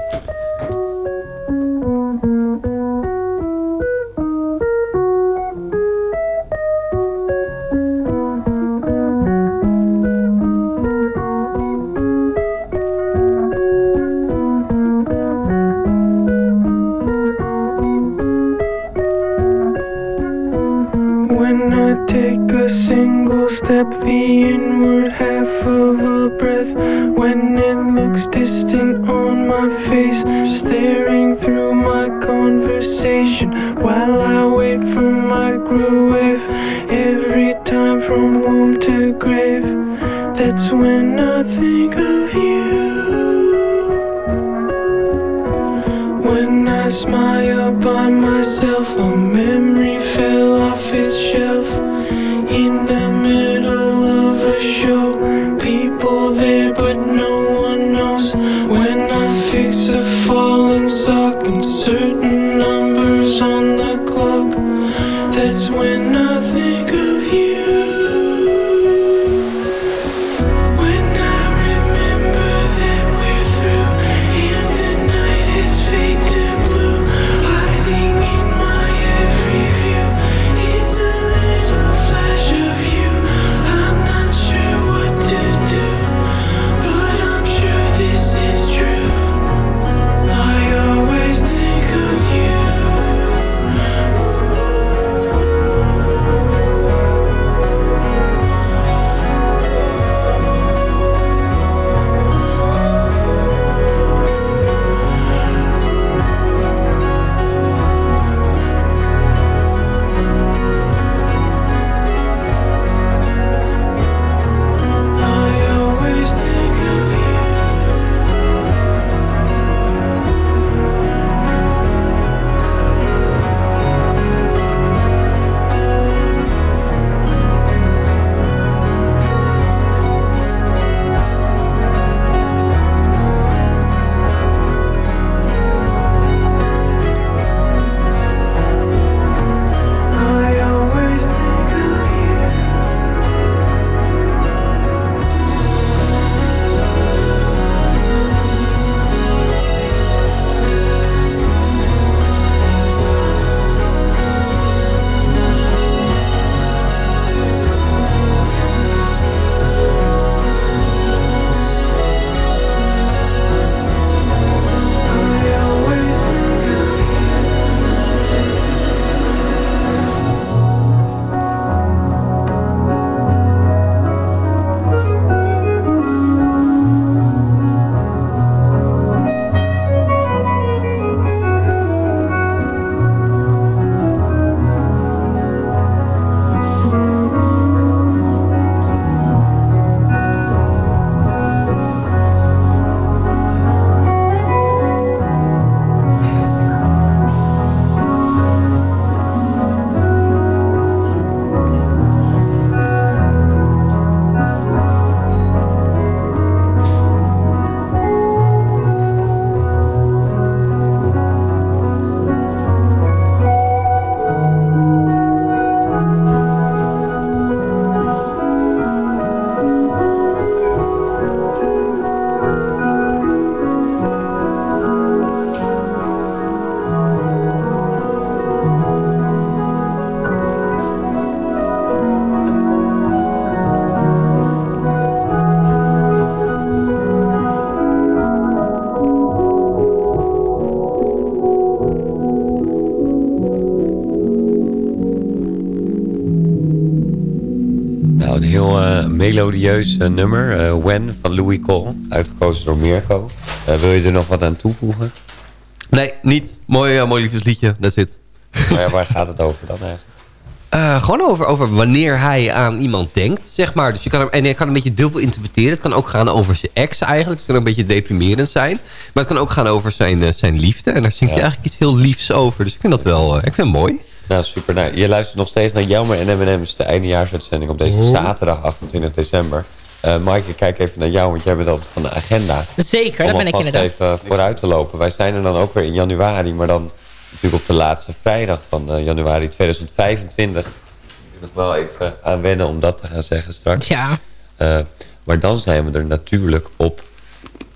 Melodieus eh, nummer. eh, When van Louis Cole. Uitgekozen door Mirko. Eh, wil je er nog wat aan toevoegen? Nee, niet. Mooi, mooi liefdesliedje, that's it. Maar ja, waar gaat het over dan eigenlijk? Gewoon over, over wanneer hij aan iemand denkt, zeg maar. Dus je kan hem, en je kan een beetje dubbel interpreteren. Het kan ook gaan over zijn ex eigenlijk. Het kan een beetje deprimerend zijn. Maar het kan ook gaan over zijn, zijn liefde. En daar zingt hij eigenlijk iets heel liefs over. Dus ik vind dat wel ik vind het mooi. Nou, super. Nou, je luistert nog steeds naar Jammer en M&M's, de eindejaarsuitzending op deze zaterdag 28 december. Mike, ik kijk even naar jou, want jij bent altijd van de agenda. Zeker, Om dat ben ik inderdaad. even vooruit te lopen. Wij zijn er dan ook weer in januari, maar dan natuurlijk op de laatste vrijdag van eh, januari 2025. Ik moet nog wel even aan wennen om dat te gaan zeggen straks. Ja. Eh, maar dan zijn we er natuurlijk op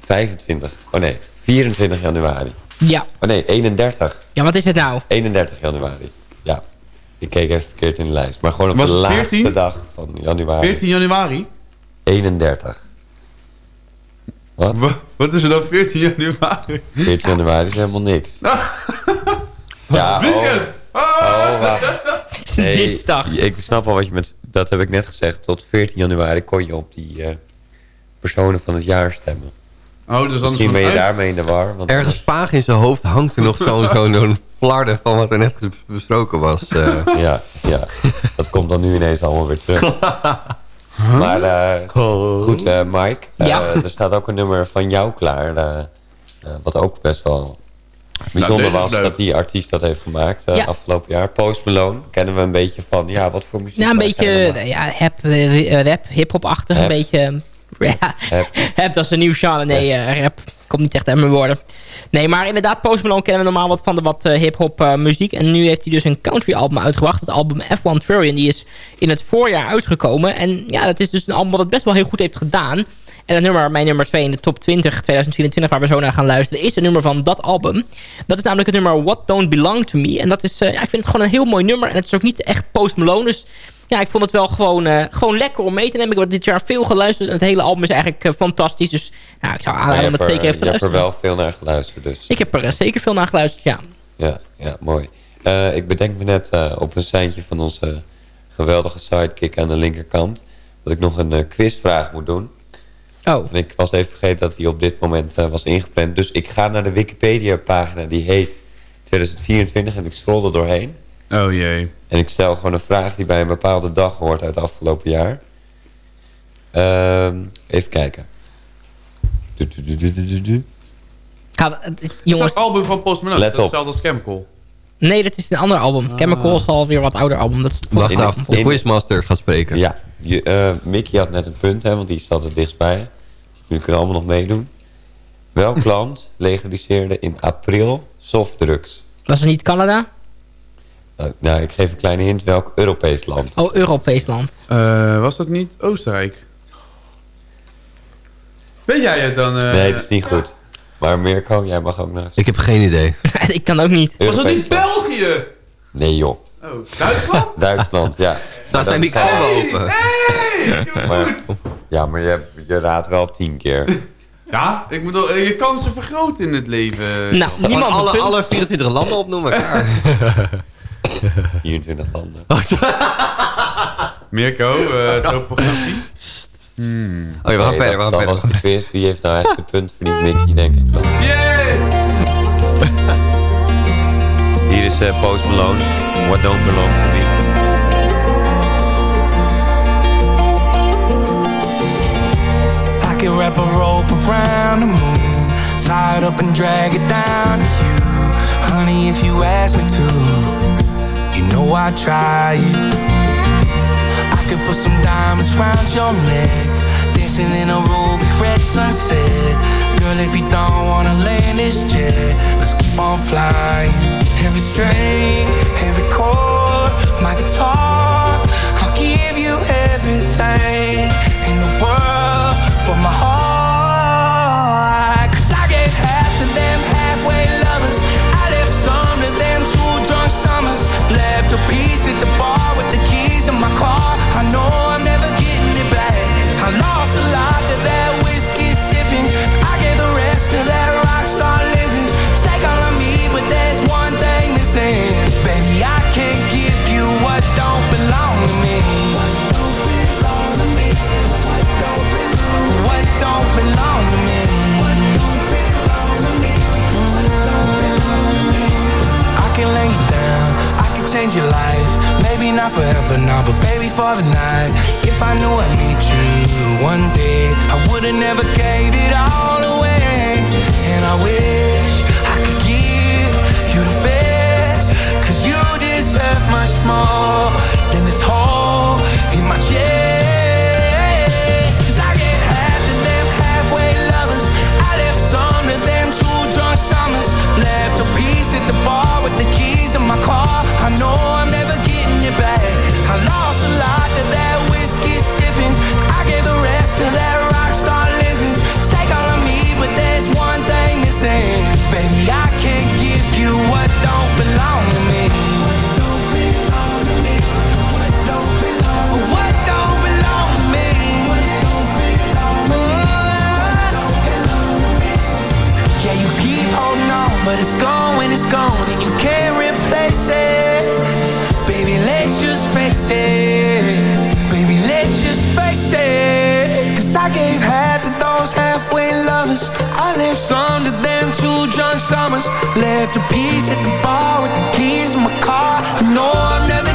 25, oh nee, 24 januari. Ja. Oh nee, 31. Ja, wat is het nou? 31 januari. Ik keek even verkeerd in de lijst. Maar gewoon op Was de laatste 14? dag van januari. 14 januari? 31. Wat? Wat is er dan 14 januari? 14 januari is helemaal niks. ja, oh, Weekend! oh, wacht. Nee, Dinsdag. Ik snap al wat je met... Dat heb ik net gezegd. Tot 14 januari kon je op die eh, personen van het jaar stemmen. Oh, dus dan Misschien ben je daarmee in de war. Want Ergens vaag in zijn hoofd hangt er nog zo'n zo'n zo'n flarden van wat er net besproken was. eh. ja, ja, dat komt dan nu ineens allemaal weer terug. Maar eh, goed, eh, Mike. eh, Ja. er staat ook een nummer van jou klaar. eh, eh, wat ook best wel bijzonder deze is was dat die artiest dat heeft gemaakt eh, Ja. afgelopen jaar. Post Malone kennen we een beetje van, ja, wat voor muziek. Ja, een beetje ja, rap, rap hip-hop-achtig. Een beetje... Ja, Rap. rap, dat is een nieuw genre. Nee, rap komt niet echt uit mijn woorden. Nee, maar inderdaad, Post Malone kennen we normaal wat van de wat eh, hip-hop eh, muziek. En nu heeft hij dus een country album uitgebracht. Het album F1 Trillion. Die is in het voorjaar uitgekomen. En ja, dat is dus een album wat het best wel heel goed heeft gedaan. En het nummer, mijn nummer 2 in de top 20 2024, waar we zo naar gaan luisteren, is een nummer van dat album. Dat is namelijk het nummer What Don't Belong To Me. En dat is, eh, ja, ik vind het gewoon een heel mooi nummer. En het is ook niet echt Post Malone, dus ja, ik vond het wel gewoon, eh, gewoon lekker om mee te nemen. Ik heb dit jaar veel geluisterd en het hele album is eigenlijk eh, fantastisch. Dus ja, ik zou aanraden om het zeker er- even te Je hebt er luisteren. wel veel naar geluisterd, dus. Ik heb er eh, zeker veel naar geluisterd, ja. Ja, ja mooi. Ik bedenk me net op een seintje van onze geweldige sidekick aan de linkerkant... dat ik nog een quizvraag moet doen. Oh, En ik was even vergeten dat die op dit moment was ingepland. Dus ik ga naar de Wikipedia-pagina die heet 2024 en ik scroll er doorheen. Oh jee. En ik stel gewoon een vraag die bij een bepaalde dag hoort uit het afgelopen jaar. Ehm, even kijken. Du- du- du- du- du- du- du. Ga, eh, Is jongens, dat album van Post Malone? Let dat is op. hetzelfde als Chemical. nee, dat is een ander album. Chemical is alweer wat ouder album. Dat is het Wacht af, de quizmaster gaat spreken. Ja, je, eh, Mickey had net een punt, hè, want die staat het dichtstbij. Jullie kunnen allemaal nog meedoen. Welk land legaliseerde in april softdrugs? Was het niet Canada? Nou, nou, ik geef een kleine hint. Welk Europees land? Oh, Europees land. Eh, was dat niet Oostenrijk? Weet jij het dan? eh? Nee, dat is niet goed. Maar Mirko, jij mag ook naar... Ik heb geen idee. ik kan ook niet. Was dat niet land. België? Nee joh. Oh, Duitsland? Duitsland, ja. Staat zijn microfoon open. Maar, ja, maar je, je raadt wel tien keer. Ja, ik moet al, eh, je kansen vergroten in het leven. Nou, niemand alle, alle 24 landen opnoemen elkaar. 24 landen. Mirko, eh topografie. Oh ja, we gaan Nee, verder, we dat, gaan dat was de quiz. Wie heeft nou eigenlijk het punt verdiend? Mickey, denk ik dan. Yay! Hier is eh, Post Malone. What don't belong to me. I could wrap a rope around the moon, tie it up and drag it down to you. Honey, if you ask me to, you know I'd try it. I could put some diamonds round your neck, dancing in a ruby red sunset. Girl, if you don't wanna land this jet, let's keep on flying. Every string, every chord, my guitar, I'll give you everything in the world but my heart. Change your life. Maybe not forever now, but baby for the night. If I knew I'd meet you one day, I would've never gave it all away. And I wish I could give you the best, cause you deserve much more than this hole in my chest. I. Left a piece at the bar with the keys to my car. I know I'm never getting it back. I lost a lot to that whiskey sipping. I gave the rest to that rock star living. Take all of me, but there's one thing missing. Baby, I can't give you what don't belong to me. What don't belong to me? What don't belong to me? Yeah, you keep holding on, but it's gone when it's gone, and you can't lovers. I left some to them two drunk summers. Left a piece at the bar with the keys in my car. I know I'm never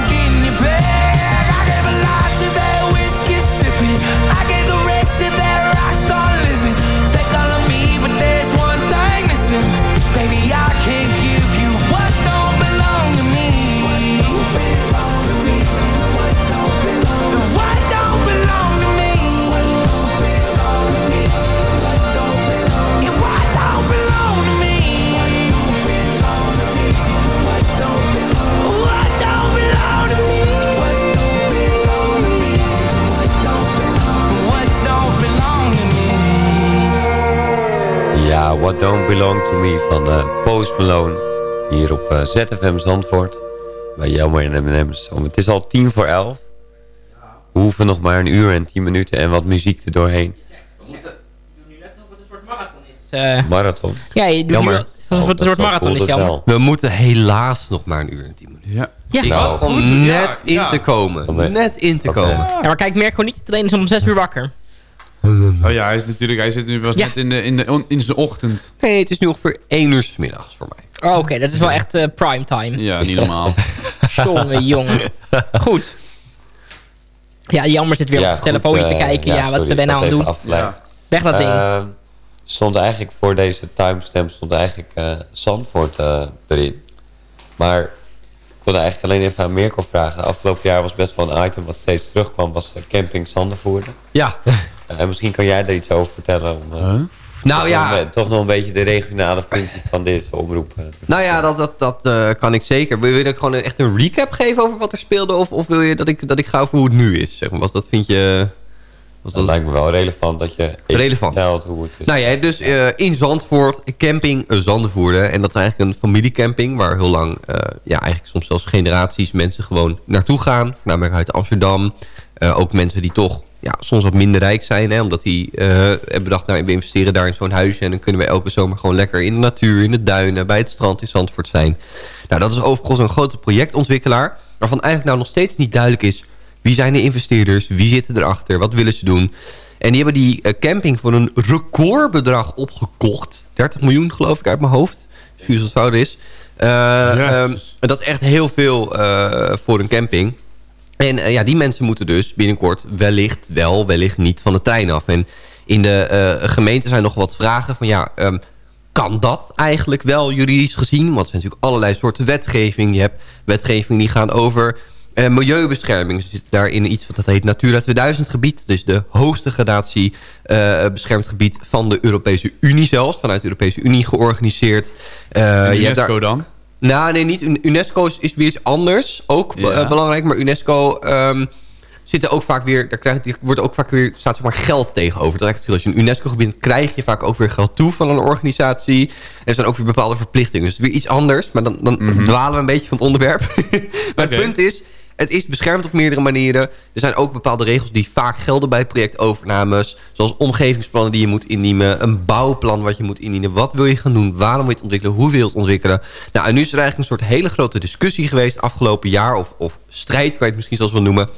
What Don't Belong To Me van eh, Post Malone. Hier op eh, ZFM Zandvoort. Bij Jelmer en M&M's. Oh, Het is al tien voor elf. We hoeven nog maar een uur en tien minuten en wat muziek er doorheen. Eh, Marathon. ja, je doet Jammer. nu alsof het een soort marathon is, jammer. We moeten helaas nog maar een uur en tien minuten. Ja. Ja. Nou, om net in te komen. Net in te komen. Ja, maar kijk, Mirko niet. Alleen is om zes uur wakker. Oh ja, hij is natuurlijk, hij zit nu Ja. net in, de, in, de, in zijn ochtend. Nee, het is nu ongeveer één uur 's middags voor mij. Oh, Oké, dat is wel echt eh, prime time. Ja, niet normaal. Jongen, jongen. Goed. Ja, jammer zit weer op de telefoon eh, te kijken. Ja, wat sorry, ben nou aan het doen? afgeleid. Weg dat ding. Eh, stond eigenlijk voor deze timestamp stond eigenlijk eh Zandvoort eh, erin. Maar ik wilde eigenlijk alleen even aan Mirko vragen. Afgelopen jaar was best wel een item wat steeds terugkwam, was eh, camping Zandervoerder. Ja. Eh, en misschien kan jij daar iets over vertellen. Om, eh, Nou toch ja. nog een- toch nog een beetje de regionale functie van deze omroep. eh, Nou ja, dat, dat, dat kan ik zeker. Wil je dat ik gewoon echt een recap geven over wat er speelde? Of, of wil je dat ik, dat ik ga over hoe het nu is? Zeg maar? Dat vind je... Was Dat lijkt me wel relevant dat je even Relevant. vertelt hoe het is. Nou ja, dus in Zandvoort, camping Zandenvoerde. En dat is eigenlijk een familiecamping... waar heel lang, ja, eigenlijk soms zelfs generaties mensen gewoon naartoe gaan. Voornamelijk uit Amsterdam. Ook mensen die toch ja, soms wat minder rijk zijn. Hè, omdat die eh, hebben bedacht, nou, we investeren daar in zo'n huisje... en dan kunnen we elke zomer gewoon lekker in de natuur, in de duinen... bij het strand in Zandvoort zijn. Nou, dat is overigens een grote projectontwikkelaar... waarvan eigenlijk nou nog steeds niet duidelijk is... wie zijn de investeerders, wie zitten erachter, wat willen ze doen... En die hebben die eh, camping voor een recordbedrag opgekocht. 30 miljoen geloof ik uit mijn hoofd. Als het fout is. En dat is echt heel veel voor een camping. En eh, ja, die mensen moeten dus binnenkort wellicht wel, wellicht niet van de trein af. En in de eh, gemeente zijn nog wat vragen van ja... ehm, kan dat eigenlijk wel juridisch gezien? Want er zijn natuurlijk allerlei soorten wetgeving. Je hebt wetgeving die gaan over eh, milieubescherming. Ze zitten daar in iets wat dat heet Natura 2000 gebied. Dus de hoogste gradatie beschermd gebied van de Europese Unie zelfs. Vanuit de Europese Unie georganiseerd. Je hebt UNESCO daar- dan? Nou, nee, niet. Un- UNESCO is, is weer iets anders. Ook Ja. belangrijk. Maar UNESCO ehm, zit er ook vaak weer... Daar krijgt, wordt ook vaak weer... staat zeg maar geld tegenover. Dat eigenlijk. Als je een UNESCO-gebied bent, krijg je vaak ook weer geld toe van een organisatie. En er zijn ook weer bepaalde verplichtingen. Dus weer iets anders. Maar dan, dan dwalen we een beetje van het onderwerp. maar het punt is... Het is beschermd op meerdere manieren. Er zijn ook bepaalde regels die vaak gelden bij projectovernames. Zoals omgevingsplannen die je moet indienen. Een bouwplan wat je moet indienen. Wat wil je gaan doen? Waarom wil je het ontwikkelen? Hoe wil je het ontwikkelen? Nou, en nu is er eigenlijk een soort hele grote discussie geweest afgelopen jaar. Of, of strijd, kan je het misschien zelfs wel noemen.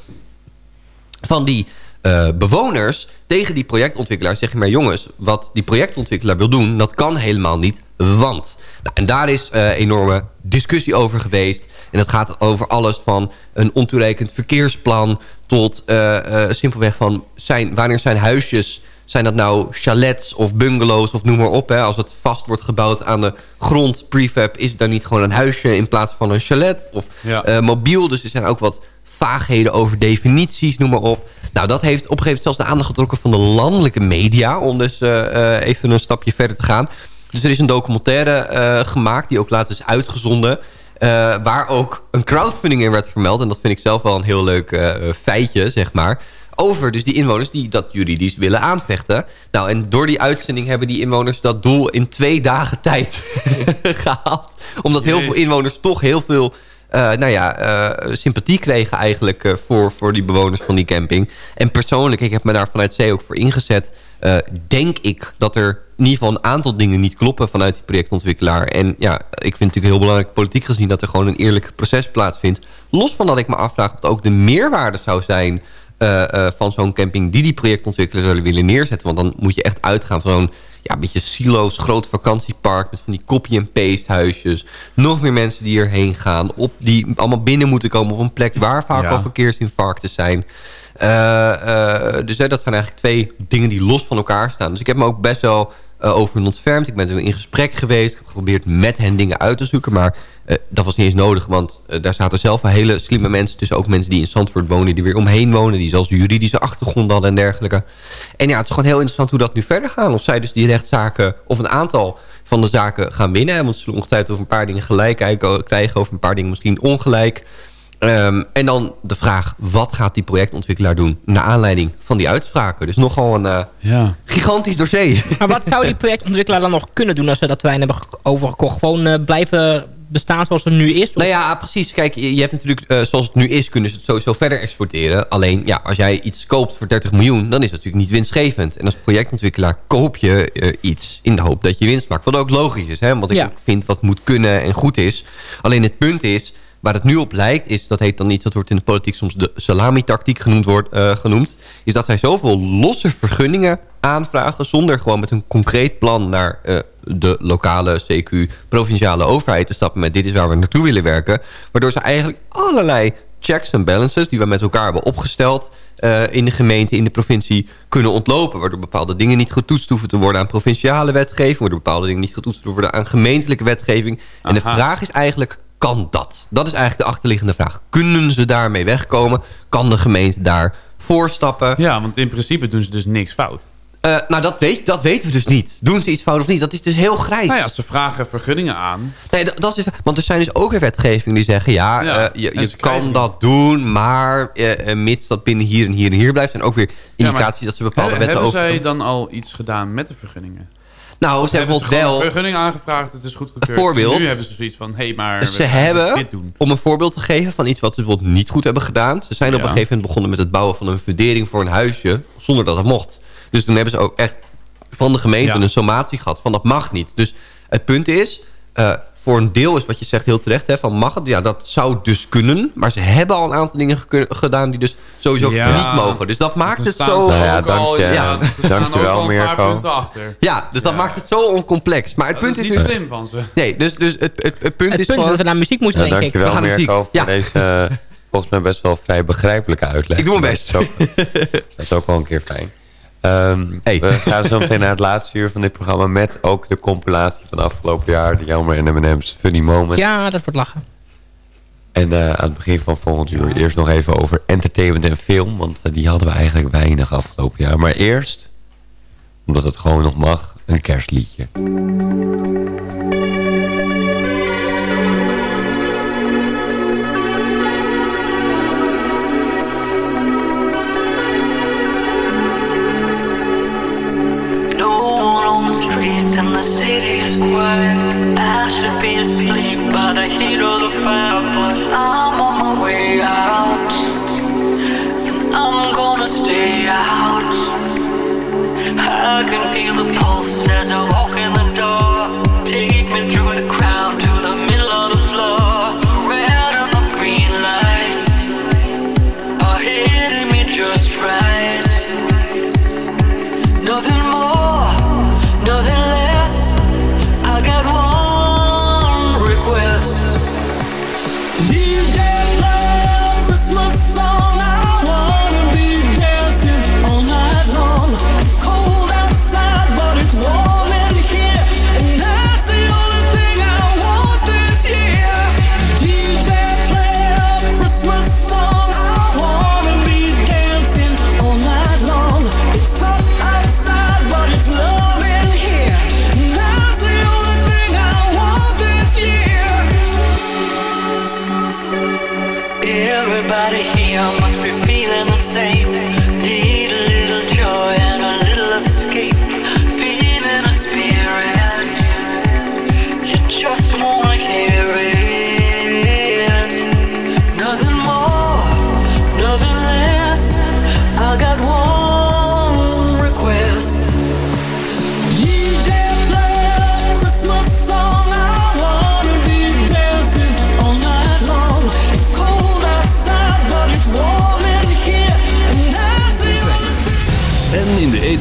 Van die eh, bewoners tegen die projectontwikkelaar. Zeg je maar jongens, wat die projectontwikkelaar wil doen... dat kan helemaal niet Want. Nou, en daar is eh, enorme discussie over geweest. En dat gaat over alles van een ontoereikend verkeersplan... tot eh, eh, simpelweg van zijn, wanneer zijn huisjes... zijn dat nou chalets of bungalows of noem maar op. Hè, als het vast wordt gebouwd aan de grond prefab... is het dan niet gewoon een huisje in plaats van een chalet of Ja. eh, mobiel. Dus er zijn ook wat vaagheden over definities, noem maar op. Nou, dat heeft op een gegeven moment zelfs de aandacht getrokken van de landelijke media... om dus even een stapje verder te gaan. Dus er is een documentaire gemaakt die ook later is uitgezonden... eh, waar ook een crowdfunding in werd vermeld. En dat vind ik zelf wel een heel leuk eh, feitje, zeg maar. Over dus die inwoners die dat juridisch willen aanvechten. Nou, en door die uitzending hebben die inwoners dat doel in twee dagen tijd gehaald. Omdat heel veel inwoners toch heel veel eh, nou ja, sympathie kregen eigenlijk voor, voor die bewoners van die camping. En persoonlijk, ik heb me daar vanuit zee ook voor ingezet... eh, denk ik dat er in ieder geval een aantal dingen niet kloppen vanuit die projectontwikkelaar. En ja, ik vind het natuurlijk heel belangrijk politiek gezien... dat er gewoon een eerlijk proces plaatsvindt. Los van dat ik me afvraag wat ook de meerwaarde zou zijn... eh, eh, van zo'n camping die die projectontwikkelaar zullen willen neerzetten. Want dan moet je echt uitgaan van zo'n ja, beetje silo's, groot vakantiepark... met van die copy-and-paste huisjes. Nog meer mensen die erheen gaan. Op, die allemaal binnen moeten komen op een plek... waar vaak Ja. al verkeersinfarcten zijn. Eh, eh, dus dat zijn eigenlijk twee dingen die los van elkaar staan. Dus ik heb me ook best wel eh, over hun ontfermd. Ik ben in gesprek geweest. Ik heb geprobeerd met hen dingen uit te zoeken. Maar dat was niet eens nodig. Want daar zaten zelf wel hele slimme mensen tussen. Ook mensen die in Zandvoort wonen. Die weer omheen wonen. Die zelfs juridische achtergrond hadden en dergelijke. En ja, het is gewoon heel interessant hoe dat nu verder gaat. Of zij dus die rechtszaken... Of een aantal van de zaken gaan winnen. Want ze zullen ongetwijfeld over een paar dingen gelijk krijgen. Over een paar dingen misschien ongelijk. Ehm, en dan de vraag, wat gaat die projectontwikkelaar doen... naar aanleiding van die uitspraken? Dus nogal een eh, Ja. gigantisch dossier. Maar wat zou die projectontwikkelaar dan nog kunnen doen als ze dat terrein hebben ge- overgekocht? Gewoon eh, blijven bestaan zoals het nu is? Of- Nou ja, precies. Kijk, je, je hebt natuurlijk, eh, zoals het nu is, kunnen ze het sowieso verder exporteren. Alleen, ja, als jij iets koopt voor 30 miljoen, dan is dat natuurlijk niet winstgevend. En als projectontwikkelaar koop je eh, iets in de hoop dat je winst maakt. Wat ook logisch is, hè? Wat ik Ja. vind wat moet kunnen en goed is. Alleen het punt is, waar het nu op lijkt, is, dat heet dan niet, dat wordt in de politiek soms de salami-tactiek genoemd, wordt, eh, genoemd, is dat zij zoveel losse vergunningen aanvragen, zonder gewoon met een concreet plan naar eh, de lokale CQ, provinciale overheid te stappen met dit is waar we naartoe willen werken. Waardoor ze eigenlijk allerlei checks en balances die we met elkaar hebben opgesteld eh, in de gemeente, in de provincie kunnen ontlopen. Waardoor bepaalde dingen niet getoetst hoeven te worden aan provinciale wetgeving. Waardoor bepaalde dingen niet getoetst hoeven te worden aan gemeentelijke wetgeving. En de vraag is eigenlijk, kan dat? Dat is eigenlijk de achterliggende vraag. Kunnen ze daarmee wegkomen? Kan de gemeente daar voorstappen? ja, want in principe doen ze dus niks fout. Eh, nou, dat, weet, dat weten we dus niet. Doen ze iets fout of niet? Dat is dus heel grijs. Nou ja, ze vragen vergunningen aan. Nee, dat, dat is, want er zijn dus ook weer wetgevingen die zeggen... ja, Ja, eh, je, je krijgen kan dat doen, maar eh, mits dat binnen hier en hier en hier blijft... zijn ook weer Ja, indicaties dat ze bepaalde He- wetten hebben over... zij dan al iets gedaan met de vergunningen? Nou, ze hebben Hebben gewoon een wel... vergunning aangevraagd, het is goed gekeurd. Voorbeeld. Nu hebben ze zoiets van, hé, hey, maar Ze hebben, dit doen. om een voorbeeld te geven van iets wat ze bijvoorbeeld niet goed hebben gedaan... ze zijn op een gegeven moment begonnen met het bouwen van een fundering voor een huisje... zonder dat het mocht. Dus toen hebben ze ook echt van de gemeente Ja. een sommatie gehad van dat mag niet. Dus het punt is, eh, voor een deel is wat je zegt heel terecht... Hè, van mag het, ja, dat zou dus kunnen. Maar ze hebben al een aantal dingen gedaan die dus sowieso Ja. niet mogen. Dus dat maakt het zo... Nou ja, dank al, je. Ja, dank je ook wel, al een paar Mirko. punten achter. Ja, dus dat Ja. maakt het zo oncomplex. Maar het Dat punt is is, niet dus... slim van ze. Nee, dus, dus het, het, het punt het is punt dat we naar muziek moeten, Ja, denk ik. dankjewel We gaan Mirko muziek. voor Ja. deze eh, volgens mij best wel vrij begrijpelijke uitleg. Ik doe mijn Dat is ook, dat is ook wel een keer fijn. Ehm, Hey. We gaan zo meteen naar het laatste uur van dit programma... met ook de compilatie van afgelopen jaar... de Jammer en M&M's Funny Moments. Ja, dat wordt lachen. En eh, aan het begin van volgend uur eerst nog even over entertainment en film. Want eh, die hadden we eigenlijk weinig afgelopen jaar. Maar eerst, omdat het gewoon nog mag, een kerstliedje. I should be asleep by the heat of the fire, but I'm on my way out. I'm gonna stay out. I can feel